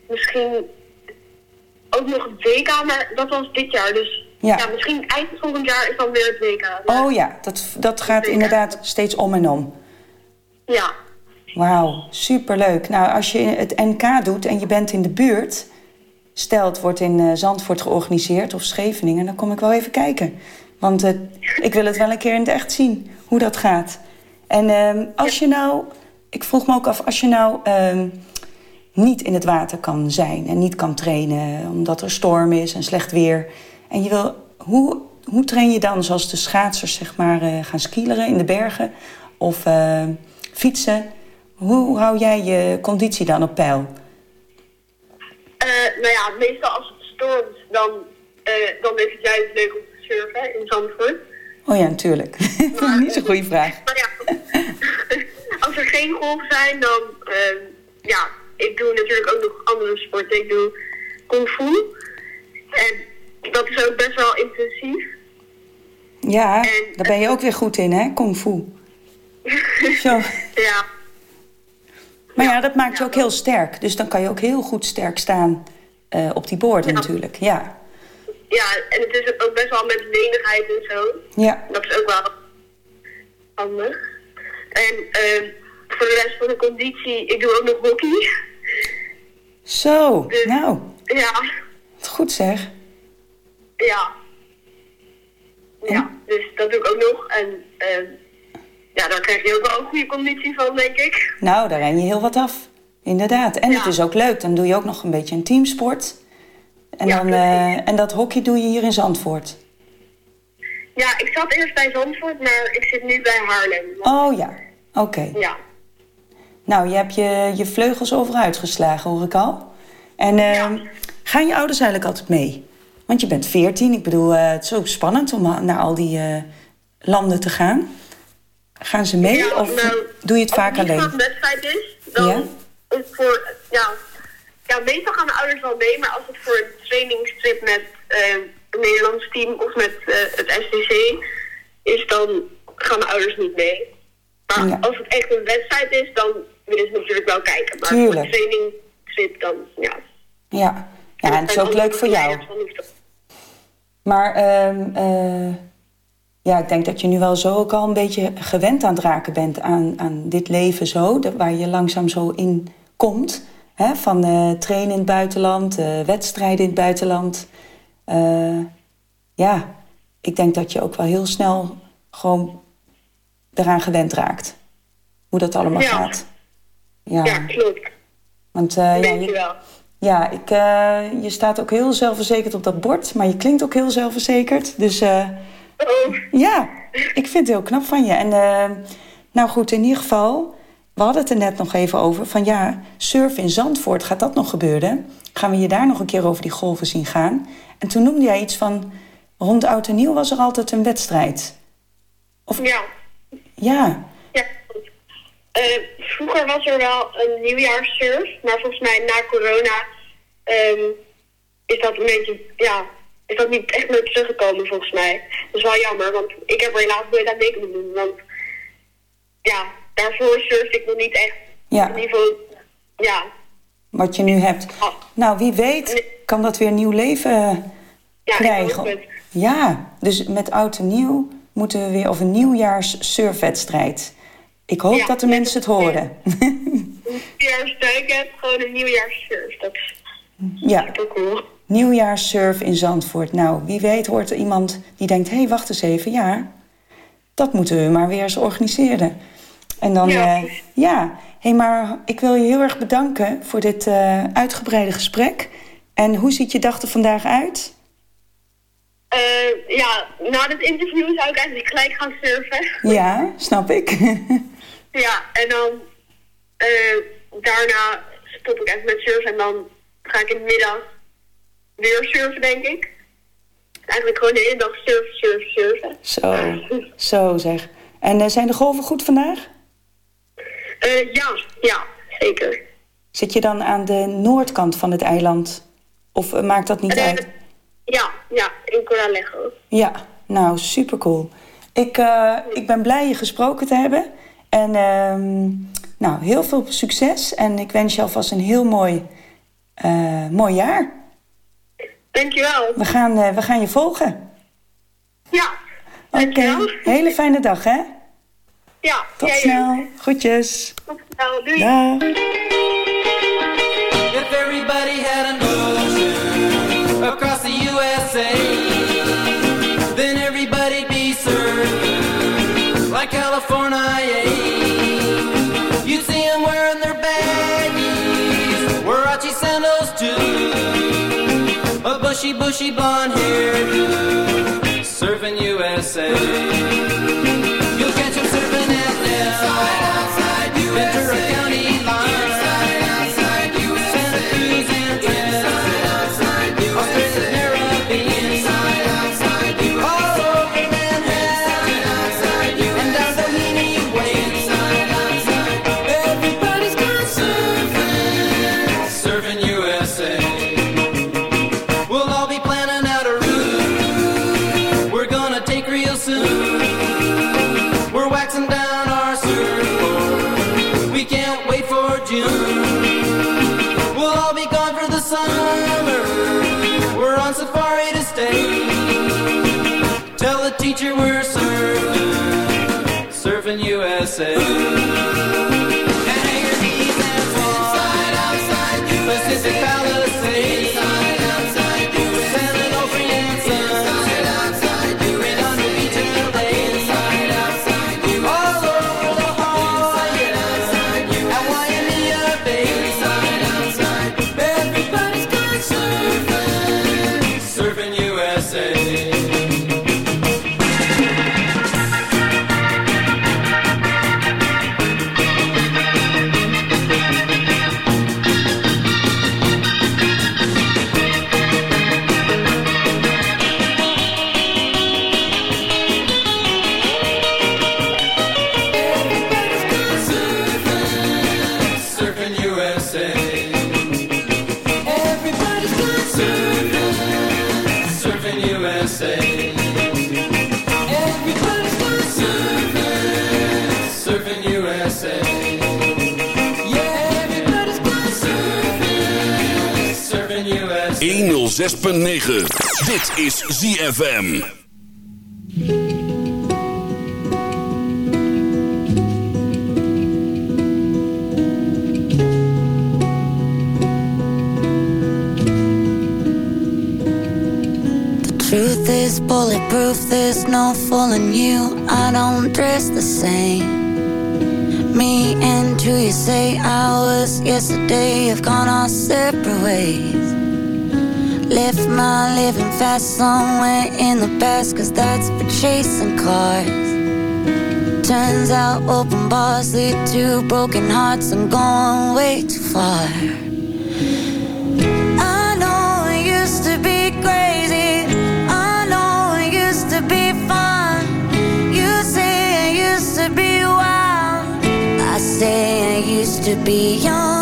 misschien ook nog het WK, maar dat was dit jaar. Dus Ja. ja, misschien eind volgend jaar is dan weer het WK. Oh ja, dat, dat gaat inderdaad steeds om en om. Ja, Wauw, superleuk. Nou, als je het NK doet en je bent in de buurt... stel het wordt in eh, Zandvoort georganiseerd of Scheveningen... dan kom ik wel even kijken. Want eh, ik wil het wel een keer in het echt zien, hoe dat gaat. En ehm, als je nou... Ik vroeg me ook af, als je nou ehm, niet in het water kan zijn... en niet kan trainen omdat er storm is en slecht weer... en je wil... Hoe, hoe train je dan, zoals de schaatsers zeg maar, eh, gaan skileren in de bergen... of eh, fietsen... Hoe hou jij je conditie dan op peil? Eh, nou ja, meestal als het stormt, dan, dan is het juist leuk om te surfen in Zandvoort. Oh ja, natuurlijk. Niet zo'n goede vraag. Maar ja, als er geen golven zijn, dan... ja, ik doe natuurlijk ook nog andere sporten. Ik doe kung fu. En dat is ook best wel intensief. Ja, daar ben je ook weer goed in, hè? Kung fu. Zo. Ja, Maar ja, dat maakt je ook heel sterk. Dus dan kan je ook heel goed sterk staan eh, op die borden natuurlijk. Ja. ja, en het is ook best wel met lenigheid en zo. Ja. Dat is ook wel handig. En ehm, voor de rest van de conditie, ik doe ook nog hockey. Zo, nou, Ja, wat goed zeg. Ja. Ja, dus dat doe ik ook nog. En ehm, ja, daar krijg je ook wel een goede conditie van, denk ik. Nou, daar ren je heel wat af. Inderdaad. En het is ook leuk. Dan doe je ook nog een beetje een teamsport. En, dan, eh, en dat hockey doe je hier in Zandvoort. Ja, ik zat eerst bij Zandvoort, maar ik zit nu bij Haarlem. Oh ja, oké. Ja. Nou, je hebt je, je vleugels over uitgeslagen, hoor ik al. En ehm, gaan je ouders eigenlijk altijd mee? Want je bent 14. Ik bedoel, eh, het is ook spannend om naar al die eh, landen te gaan. Gaan ze mee Ja, of nou, doe je het vaak Als het alleen? een wedstrijd is, dan Ja? is voor, ja, ja, meestal gaan de ouders wel mee, maar als het voor een trainingstrip met eh, een Nederlands team of met het STC is, dan gaan de ouders niet mee. Maar Ja. als het echt een wedstrijd is, dan willen ze natuurlijk wel kijken. Maar Tuurlijk. voor een trainingstrip dan, ja. Ja. Ja, en het is ook leuk voor jou. Maar ehm, eh, ja, ik denk dat je nu wel zo ook al een beetje gewend aan het raken bent aan, aan dit leven zo, dat, waar je langzaam zo in komt. Hè? Van eh, trainen in het buitenland, eh, wedstrijden in het buitenland. Ja, ik denk dat je ook wel heel snel gewoon eraan gewend raakt. Hoe dat allemaal Ja. gaat. Ja, Ja, klopt. want eh, ja, je-. Ja, ik, eh, je staat ook heel zelfverzekerd op dat bord, maar je klinkt ook heel zelfverzekerd. Dus eh, ja, ik vind het heel knap van je. En eh, nou goed, in ieder geval, we hadden het er net nog even over. Van ja, surfen in Zandvoort, gaat dat nog gebeuren? Gaan we je daar nog een keer over die golven zien gaan? En toen noemde jij iets van, rond Oud en Nieuw was er altijd een wedstrijd. Ja. Ja, Ja. Eh, vroeger was er wel een nieuwjaarssurf, maar volgens mij na corona ehm, is dat een beetje, ja, is dat niet echt meer teruggekomen volgens mij. Dat is wel jammer, want ik heb er helaas nooit aan mee kunnen doen. Want ja, daarvoor surfde ik nog niet echt Ja. op niveau, ja, wat je nu hebt. Nou, wie weet kan dat weer nieuw leven krijgen. Ja, dus met oud en nieuw moeten we weer of een nieuwjaars surfwedstrijd. Ik hoop dat de mensen het horen. Nieuwjaarsduiken, gewoon een nieuwjaarssurf. Dat is Ja. super cool. Nieuwjaarssurf in Zandvoort. Nou, wie weet hoort er iemand die denkt... hé, hey, wacht eens even, ja, dat moeten we maar weer eens organiseren. En dan, Ja. ja, ja. hé, hey, maar ik wil je heel erg bedanken voor dit eh, uitgebreide gesprek. En hoe ziet je dag er vandaag uit? Eh, ja, na dit interview zou ik eigenlijk gelijk gaan surfen. Ja, snap ik. Ja, en dan eh, daarna stop ik even met surfen en dan ga ik in de middag weer surfen, denk ik. Eigenlijk gewoon de hele dag surfen, surfen, surfen. Zo, zo zeg. En eh, zijn de golven goed vandaag? Eh, ja, ja, zeker. Zit je dan aan de noordkant van het eiland? Of maakt dat niet uit? Ja, ja, in Coralejo. Ja, nou, super cool. Ik, ik ben blij je gesproken te hebben. En ehm, nou, heel veel succes. En ik wens je alvast een heel mooi, eh, mooi jaar. Dankjewel. We gaan, eh, we gaan je volgen. Ja, Oké, hele fijne dag, hè? ja. Tot snel. Groetjes. ook. Tot snel, doei. Dag. Bushy, bushy blonde hair, surfing USA. You'll catch them surfing at Nell, Ventura County line. Santa 106.9. Dit is ZFM. Truth is bulletproof, there's no fooling you. I don't dress the same. Me and who you say I was yesterday have gone our separate ways. My living fast somewhere in the past, cause that's for chasing cars. Turns out open bars lead to broken hearts I'm going way too far. I know it used to be crazy. I know it used to be fun. You say used to be wild. I say I used to be young.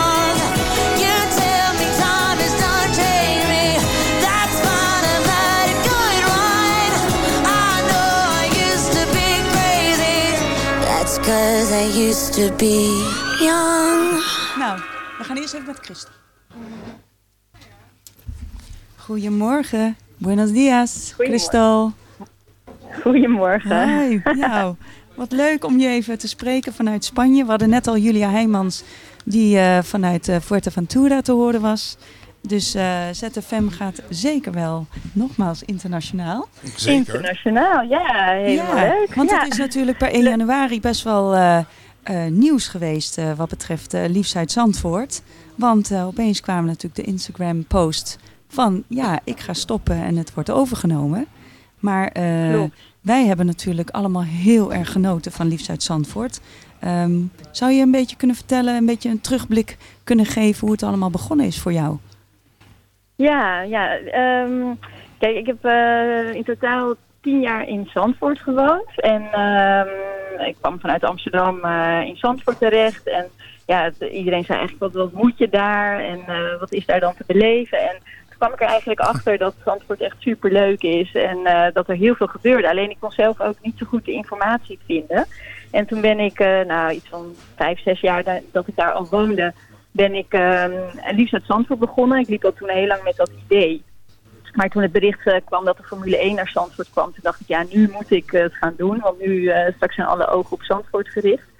Cause I used to be young. Nou, we gaan eerst even met Christel. Goedemorgen. Buenos dias, Christel. Goedemorgen. Hi. Nou, wat leuk om je even te spreken vanuit Spanje. We hadden net al Julia Heijmans, die eh, vanuit eh, Fuerteventura te horen was. Dus eh, ZFM gaat zeker wel nogmaals internationaal. Internationaal, ja, helemaal Ja, leuk. Want ja. het is natuurlijk per 1 januari best wel eh, eh, nieuws geweest eh, wat betreft uh, Liefst uit Zandvoort. Want eh, opeens kwamen natuurlijk de Instagram-post van ja, ik ga stoppen en het wordt overgenomen. Maar eh, wij hebben natuurlijk allemaal heel erg genoten van Liefst uit Zandvoort. Ehm, zou je een beetje kunnen vertellen, een beetje een terugblik kunnen geven hoe het allemaal begonnen is voor jou? Ja, ja. ehm, kijk, ik heb eh, in totaal tien jaar in Zandvoort gewoond. En ehm, ik kwam vanuit Amsterdam eh, in Zandvoort terecht. En ja, iedereen zei eigenlijk, wat, wat moet je daar? En eh, wat is daar dan te beleven? En toen kwam ik er eigenlijk achter dat Zandvoort echt super leuk is. En dat er heel veel gebeurde. Alleen ik kon zelf ook niet zo goed de informatie vinden. En toen ben ik, nou iets van vijf, zes jaar da- dat ik daar al woonde, ben ik ehm liefst uit Zandvoort begonnen. Ik liep al toen heel lang met dat idee. Maar toen het bericht eh, kwam dat de Formule 1 naar Zandvoort kwam, toen dacht ik, ja, nu moet ik eh, het gaan doen. Want nu eh, straks zijn alle ogen op Zandvoort gericht.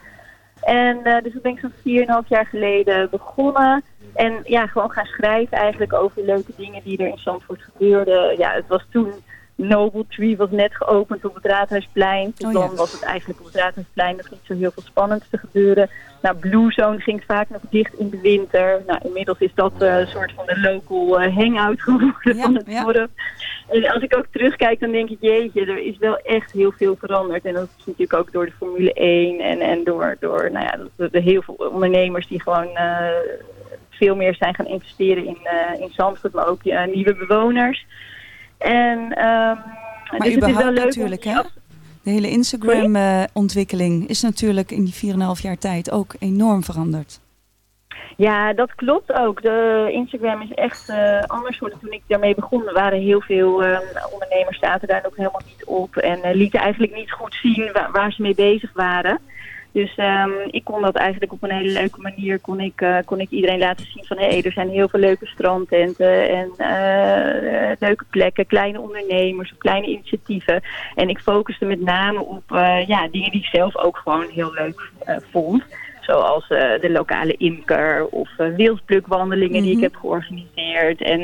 En eh, dus toen ben ik zo'n 4,5 jaar geleden begonnen. En ja, gewoon gaan schrijven eigenlijk over leuke dingen die er in Zandvoort gebeurden. Ja, het was toen... Noble Tree was net geopend op het Raadhuisplein. Dus Oh ja. dan was het eigenlijk op het Raadhuisplein nog niet zo heel veel spannends te gebeuren. Nou, Blue Zone ging vaak nog dicht in de winter. Nou, inmiddels is dat eh, een soort van de local eh, hangout geworden van het dorp. En als ik ook terugkijk, dan denk ik, jeetje, er is wel echt heel veel veranderd. En dat is natuurlijk ook door de Formule 1 en, en door, door nou ja, de, de heel veel ondernemers die gewoon eh, veel meer zijn gaan investeren in, in Zandvoort, maar ook nieuwe bewoners. En, ehm, Maar dus het is wel überhaupt leuk om- natuurlijk, hè? De hele Instagram-ontwikkeling is natuurlijk in die 4,5 jaar tijd ook enorm veranderd. Ja, dat klopt ook. De Instagram is echt eh, anders geworden. Toen ik daarmee begon, er waren heel veel eh, ondernemers zaten daar ook helemaal niet op. En eh, lieten eigenlijk niet goed zien waar, waar ze mee bezig waren. Dus ehm, ik kon dat eigenlijk op een hele leuke manier, kon ik, eh, kon ik iedereen laten zien van hé, hey, er zijn heel veel leuke strandtenten en eh, leuke plekken, kleine ondernemers of kleine initiatieven. En ik focuste met name op eh, ja, dingen die ik zelf ook gewoon heel leuk vond. Zoals de lokale imker of wilsplukwandelingen die ik heb georganiseerd. En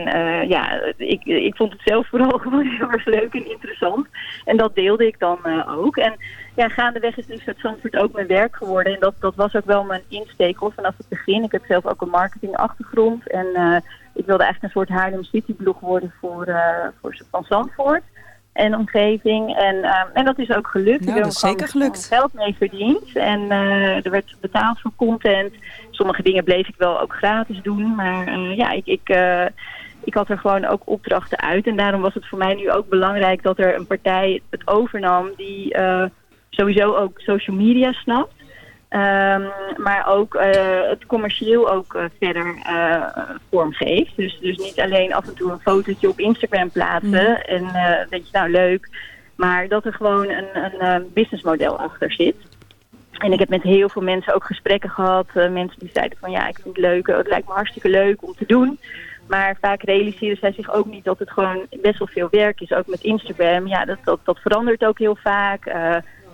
ja, ik, ik vond het zelf vooral gewoon heel erg leuk en interessant. En dat deelde ik dan ook. En ja, gaandeweg is Liefst Zandvoort ook mijn werk geworden. En dat, dat was ook wel mijn insteek hoor, vanaf het begin. Ik heb zelf ook een marketingachtergrond. En uh, ik wilde echt een soort Haarlem City blog worden voor, uh, voor van Zandvoort en omgeving. En, uh, en dat is ook gelukt. Nou, ik dat is zeker gelukt. geld mee verdiend. En uh, er werd betaald voor content. Sommige dingen bleef ik wel ook gratis doen. Maar uh, ja, ik, ik, ik had er gewoon ook opdrachten uit. En daarom was het voor mij nu ook belangrijk dat er een partij het overnam die sowieso ook social media snapt. Um, maar ook uh, het commercieel ook uh, verder uh, vormgeeft. Dus, dus niet alleen af en toe een fotootje op Instagram plaatsen mm. en denk je nou leuk. Maar dat er gewoon een, een businessmodel achter zit. En ik heb met heel veel mensen ook gesprekken gehad. mensen die zeiden van ja, ik vind het leuk. Het lijkt me hartstikke leuk om te doen. Maar vaak realiseren zij zich ook niet dat het gewoon best wel veel werk is. Ook met Instagram. Ja, dat, dat, dat verandert ook heel vaak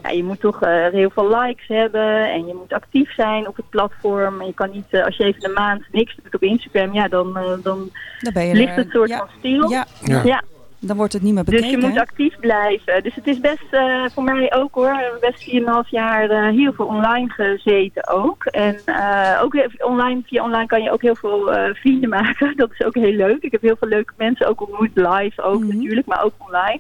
ja, je moet toch uh, heel veel likes hebben en je moet actief zijn op het platform. En je kan niet, uh, als je even een maand niks doet op Instagram, ja, dan, uh, dan, dan ben je ligt het soort ja. van stil. Ja. Ja. ja. Dan wordt het niet meer bekeken. Dus je moet actief blijven. Dus het is best voor mij ook hoor, best 4,5 jaar heel veel online gezeten ook. En ook online, via online kan je ook heel veel vrienden maken. Dat is ook heel leuk. Ik heb heel veel leuke mensen ook ontmoet, live ook mm -hmm. natuurlijk, maar ook online.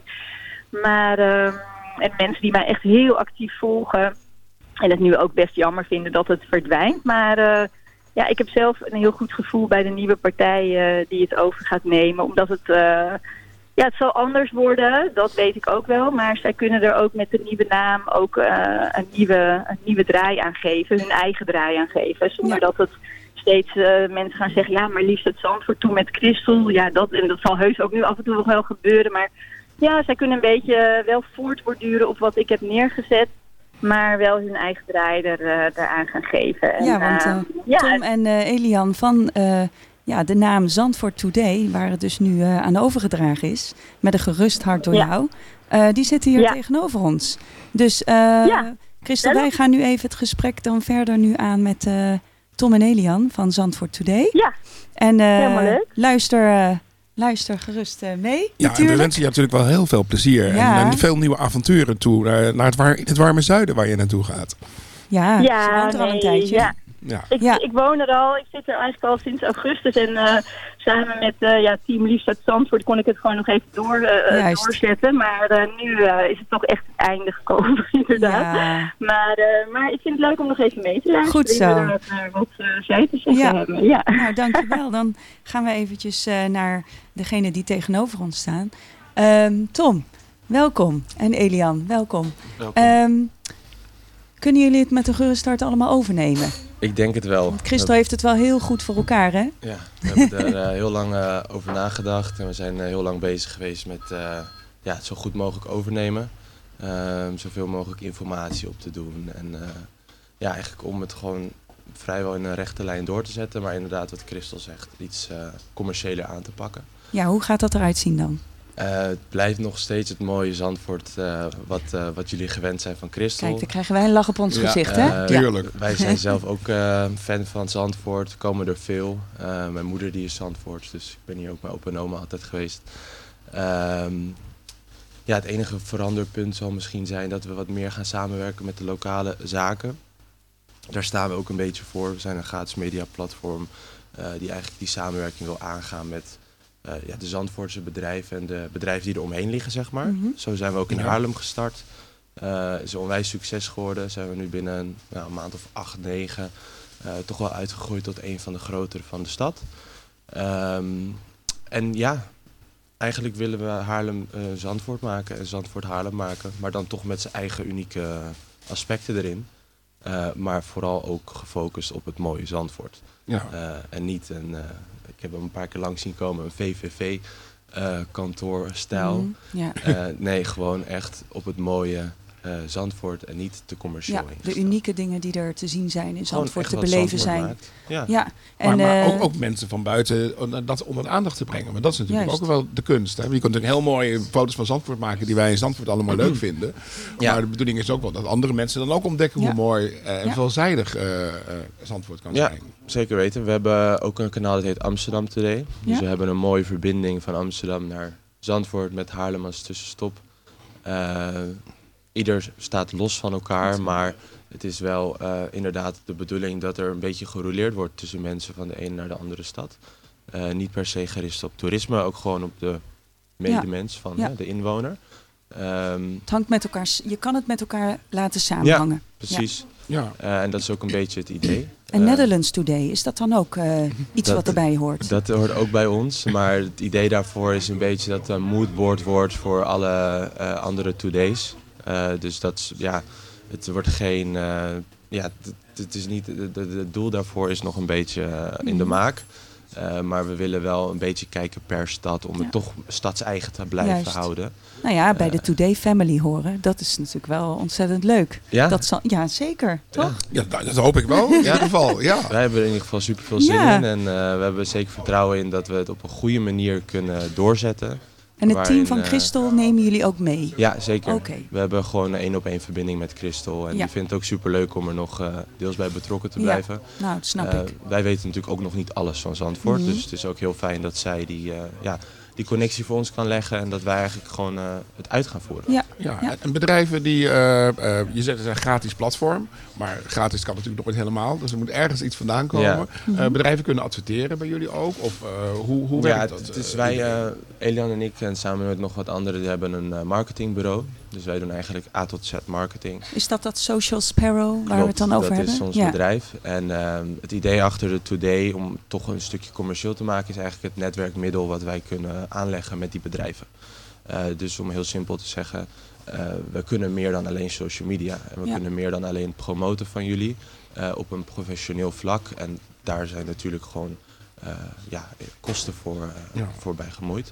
Maar... en mensen die mij echt heel actief volgen. En het nu ook best jammer vinden dat het verdwijnt. Maar uh, ja, ik heb zelf een heel goed gevoel bij de nieuwe partij uh, die het over gaat nemen. Omdat het, uh, ja, het zal anders worden, dat weet ik ook wel. Maar zij kunnen er ook met de nieuwe naam ook een, nieuwe, een nieuwe draai aan geven. Hun eigen draai aan geven. Zonder ja. dat het steeds mensen gaan zeggen... ja, maar liefst het Zandvoort toe met Christel. Ja, dat, en dat zal heus ook nu af en toe nog wel gebeuren. Maar ja, zij kunnen een beetje wel voortborduren op wat ik heb neergezet. Maar wel hun eigen draai er, uh, eraan gaan geven. En, ja, want uh, ja, Tom en Elian van ja, de naam Zandvoort Today, waar het dus nu aan overgedragen is, met een gerust hart door ja. jou, die zitten hier ja. tegenover ons. Dus ja. Christel, wij gaan nu even het gesprek dan verder nu aan met Tom en Elian van Zandvoort Today. Ja, en, helemaal leuk. Luister Luister gerust uh, mee. Ja, natuurlijk. en we wensen je natuurlijk wel heel veel plezier. Ja. En, en, veel nieuwe avonturen toe. Uh, naar het, war, het warme zuiden waar je naartoe gaat. Ja, ja ze woont er nee, al een tijdje. Ja. Ja. Ik, Ja. ik woon er al, ik zit er eigenlijk al sinds augustus en uh, samen met uh, ja, team Liefst uit Zandvoort kon ik het gewoon nog even door, uh, Juist. doorzetten. Maar uh, nu uh, is het toch echt het einde gekomen, inderdaad. Ja. Maar, uh, maar ik vind het leuk om nog even mee te luisteren. Goed zo. wat uh, zij te zeggen Ja. hebben. Ja. Nou, dankjewel. Dan gaan we eventjes eh, naar degene die tegenover ons staan. Ehm, Tom, welkom. En Elian, welkom. Welkom. Ehm, kunnen jullie het met de geruststart allemaal overnemen? Ik denk het wel. Want Christel heeft het wel heel goed voor elkaar, hè? Ja, we hebben er uh, heel lang uh, over nagedacht en we zijn uh, heel lang bezig geweest met ja, het zo goed mogelijk overnemen. Ehm, zoveel mogelijk informatie op te doen en ja, eigenlijk om het gewoon vrijwel in een rechte lijn door te zetten, maar inderdaad wat Christel zegt, iets commerciëler aan te pakken. Ja, hoe gaat dat eruit zien dan? Uh, het blijft nog steeds het mooie Zandvoort uh, wat, uh, wat jullie gewend zijn van Christel. Kijk, dan krijgen wij een lach op ons ja, gezicht, hè? Tuurlijk. Wij zijn zelf ook fan van Zandvoort, komen er veel. mijn moeder die is Zandvoort, dus ik ben hier ook mijn opa en oma altijd geweest. Um, ja, het enige veranderpunt zal misschien zijn dat we wat meer gaan samenwerken met de lokale zaken. Daar staan we ook een beetje voor. We zijn een gratis mediaplatform die eigenlijk die samenwerking wil aangaan met ja, de Zandvoortse bedrijven en de bedrijven die er omheen liggen, zeg maar. Mhm. Mm -hmm. Zo zijn we ook in Ja. Haarlem gestart. Uh, is een onwijs succes geworden. Zijn we nu binnen een, nou, een maand of acht, negen uh, toch wel uitgegroeid tot een van de grotere van de stad. Um, en ja, eigenlijk willen we Haarlem Zandvoort maken en Zandvoort Haarlem maken. Maar dan toch met zijn eigen unieke aspecten erin. maar vooral ook gefocust op het mooie Zandvoort. Ja. en niet een ik heb hem een paar keer langs zien komen, een VVV-kantoorstijl. Mhm, ja. uh, nee, gewoon echt op het mooie uh, Zandvoort en niet te commercieel Ja, de unieke dingen die er te zien zijn in Zandvoort, te beleven Zandvoort zijn. maakt. Ja. Ja, en maar maar eh, ook, ook mensen van buiten om dat onder de aandacht te brengen. Maar dat is natuurlijk Juist. ook wel de kunst. Hè? Je kunt natuurlijk heel mooie foto's van Zandvoort maken die wij in Zandvoort allemaal leuk vinden. Ja. Maar de bedoeling is ook wel dat andere mensen dan ook ontdekken Ja. hoe mooi eh, en Ja. veelzijdig eh, eh, Zandvoort kan Ja, zijn. zeker weten. We hebben ook een kanaal dat heet Amsterdam Today. Dus we hebben een mooie verbinding van Amsterdam naar Zandvoort met Haarlem als tussenstop. Uh, ieder staat los van elkaar, maar het is wel eh, inderdaad de bedoeling dat er een beetje gerouleerd wordt tussen mensen van de ene naar de andere stad. Eh, niet per se gericht op toerisme, ook gewoon op de medemens van Ja. hè, de inwoner. Ehm, Het hangt met elkaar, je kan het met elkaar laten samenhangen. ja, precies. Eh, en dat is ook een beetje het idee. En Netherlands Today, is dat dan ook eh, iets dat- wat erbij hoort? Dat hoort ook bij ons. Maar het idee daarvoor is een beetje dat het een moodboard wordt voor alle eh, andere todays. Eh, dus dat is, ja, het wordt geen. eh, ja, het, is niet. Het doel daarvoor is nog een beetje eh, in de Mhm. maak. Eh, maar we willen wel een beetje kijken per stad om Ja. het toch stadseigen te blijven Juist. houden. Nou ja, bij de Today Family horen, dat is natuurlijk wel ontzettend leuk. Ja? Dat zal, ja, zeker. Toch? Ja, dat, dat hoop ik wel. In ieder geval, ja. Wij hebben er in ieder geval super veel zin Ja. in. En eh, we hebben zeker vertrouwen in dat we het op een goede manier kunnen doorzetten. En het team van eh, Christel nemen jullie ook mee? Ja, zeker. We hebben gewoon een één op één verbinding met Christel. En Ja. die vindt het ook super leuk om er nog eh, deels bij betrokken te Ja. blijven. Nou, dat snap Eh, ik. Wij weten natuurlijk ook nog niet alles van Zandvoort. Mhm. Dus het is ook heel fijn dat zij die, ja, die connectie voor ons kan leggen. En dat wij eigenlijk gewoon eh, het uit gaan voeren. Ja. Ja, en bedrijven die, eh, eh, je zegt het is een gratis platform, maar gratis kan natuurlijk nog niet helemaal, dus er moet ergens iets vandaan komen. Ja. Eh, bedrijven kunnen adverteren bij jullie ook, of eh, hoe, hoe ja, werkt het, dat? het is wij, eh, Elian en ik, en samen met nog wat anderen, die hebben een eh, marketingbureau. Dus wij doen eigenlijk A tot Z marketing. Is dat dat Social Sparrow waar we het dan over dat hebben? is ons ja. bedrijf. En ehm, het idee achter de Today om toch een stukje commercieel te maken... is eigenlijk het netwerkmiddel wat wij kunnen aanleggen met die bedrijven. Eh, dus om heel simpel te zeggen, eh, we kunnen meer dan alleen social media. En we Ja. kunnen meer dan alleen promoten van jullie eh, op een professioneel vlak. En daar zijn natuurlijk gewoon eh, ja, kosten voor, eh, Ja. voor bij gemoeid.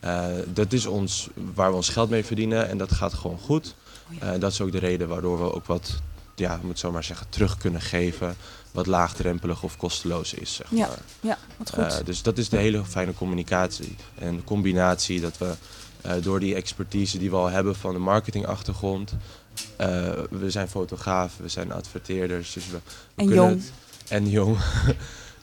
Eh, dat is ons, waar we ons geld mee verdienen en dat gaat gewoon goed. Eh, dat is ook de reden waardoor we ook wat, ja, moet zo maar zeggen, terug kunnen geven. Wat laagdrempelig of kosteloos is. Zeg Ja, maar. ja, wat goed. Eh, dus dat is de hele fijne communicatie. En de combinatie dat we door die expertise die we al hebben van de marketingachtergrond. eh, we zijn fotograaf, we zijn adverteerders. Dus we, we En kunnen jong. Het, en jong.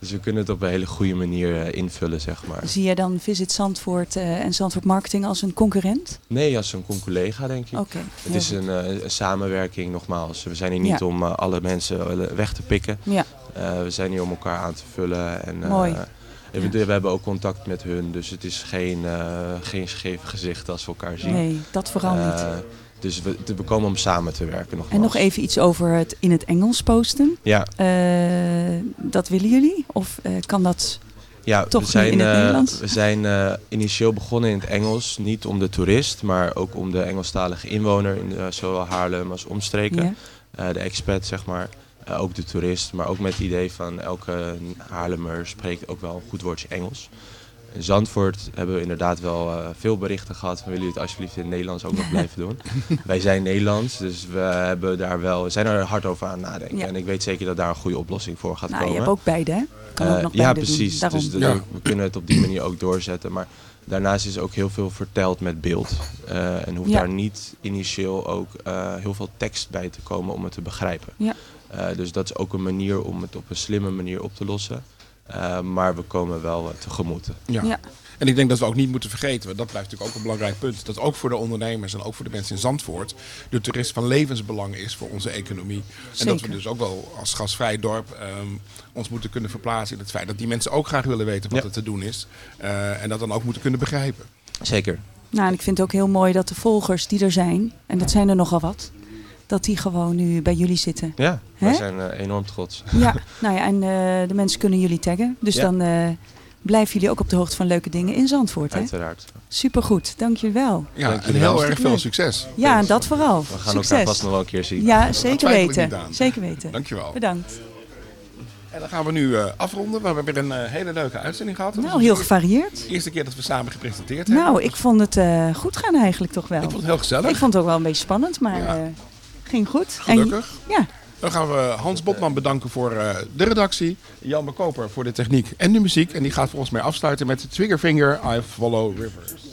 dus we kunnen het op een hele goede manier eh, invullen, zeg maar. Zie je dan Visit Zandvoort eh, en Zandvoort Marketing als een concurrent? Nee, als een collega denk ik. Het is een, eh, een samenwerking nogmaals. We zijn hier niet Ja. om alle mensen weg te pikken. Ja. We zijn hier om elkaar aan te vullen. En, Mooi. en we, we hebben ook contact met hun, dus het is geen, eh, geen scheef gezicht als we elkaar zien. Nee, dat vooral niet. Dus we, we komen om samen te werken nogmaals. En nog even iets over het in het Engels posten. Ja. Eh, dat willen jullie? Of eh, kan dat Ja, toch we zijn, in het eh, Nederlands? we zijn initieel begonnen in het Engels. Niet om de toerist, maar ook om de Engelstalige inwoner in zowel Haarlem als omstreken. Ja. De expat, zeg maar. Ook de toerist, maar ook met het idee van elke Haarlemmer spreekt ook wel een goed woordje Engels. In Zandvoort hebben we inderdaad wel eh, veel berichten gehad van willen jullie het alsjeblieft in het Nederlands ook nog blijven doen. Wij zijn Nederlands, dus we hebben daar wel, we zijn er hard over aan het nadenken. Ja. En ik weet zeker dat daar een goede oplossing voor gaat Nou, je komen. hebt ook beide, hè? Kan ook Eh, nog ja, beide doen. precies. Dus Ja. we kunnen het op die manier ook doorzetten. Maar daarnaast is ook heel veel verteld met beeld. Eh, en hoeft Ja. daar niet initieel ook eh, heel veel tekst bij te komen om het te begrijpen. Ja. Eh, dus dat is ook een manier om het op een slimme manier op te lossen. Eh, maar we komen wel eh, tegemoet. Ja. En ik denk dat we ook niet moeten vergeten, want dat blijft natuurlijk ook een belangrijk punt, dat ook voor de ondernemers en ook voor de mensen in Zandvoort de toerist van levensbelang is voor onze economie. En dat we dus ook wel als gasvrij dorp ehm, ons moeten kunnen verplaatsen in het feit dat die mensen ook graag willen weten wat Ja. er te doen is. Eh, en dat dan ook moeten kunnen begrijpen. Zeker. Nou, en ik vind het ook heel mooi dat de volgers die er zijn, en dat zijn er nogal wat, dat die gewoon nu bij jullie zitten. Ja, wij Hè? zijn eh, enorm trots. Ja, nou ja, en eh, de mensen kunnen jullie taggen. Dus Ja. dan eh, blijven jullie ook op de hoogte van leuke dingen in Zandvoort. Hè? Uiteraard. Supergoed, dank je wel. Ja, Dank en jullie wel. heel erg veel succes. Ja, en dat vooral. We gaan Succes. elkaar vast nog wel een keer zien. Ja, zeker weten. Zeker weten. Dankjewel. Bedankt. En dan gaan we nu eh, afronden. We hebben weer een hele leuke uitzending gehad. Nou, heel gevarieerd. De eerste keer dat we samen gepresenteerd hebben. Nou, ik vond het eh, goed gaan eigenlijk toch wel. Ik vond het heel gezellig. Ik vond het ook wel een beetje spannend, maar Ja. Ging goed. Gelukkig. En, ja, Dan gaan we Hans Botman bedanken voor eh, de redactie. Jan Bekoper voor de techniek en de muziek. En die gaat volgens mij afsluiten met Triggerfinger, I Follow Rivers.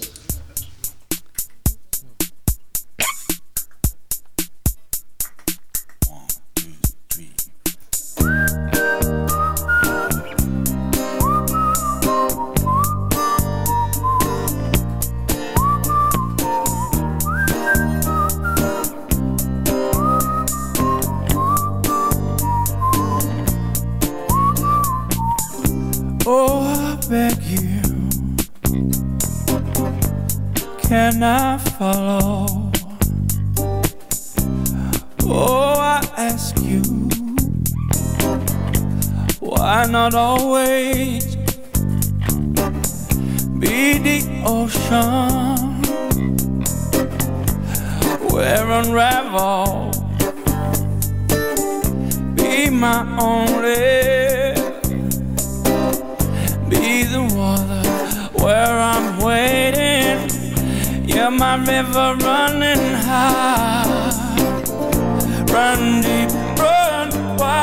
Why not always be the ocean where unravel? Be my only, be the water where I'm waiting. Yeah, my river running high, run deep.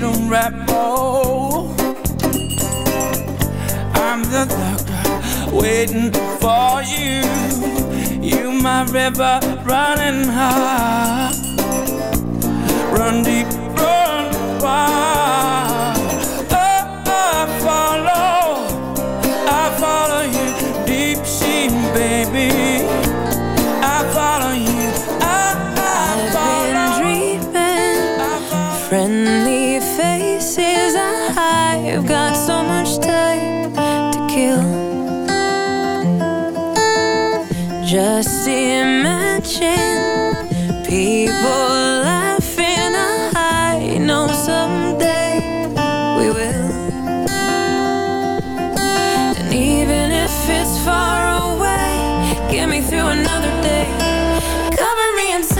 no rapport. Oh. I'm the doctor waiting for you. You my river running high. Run deep, run wild. Oh, I follow, I follow you deep sea, baby.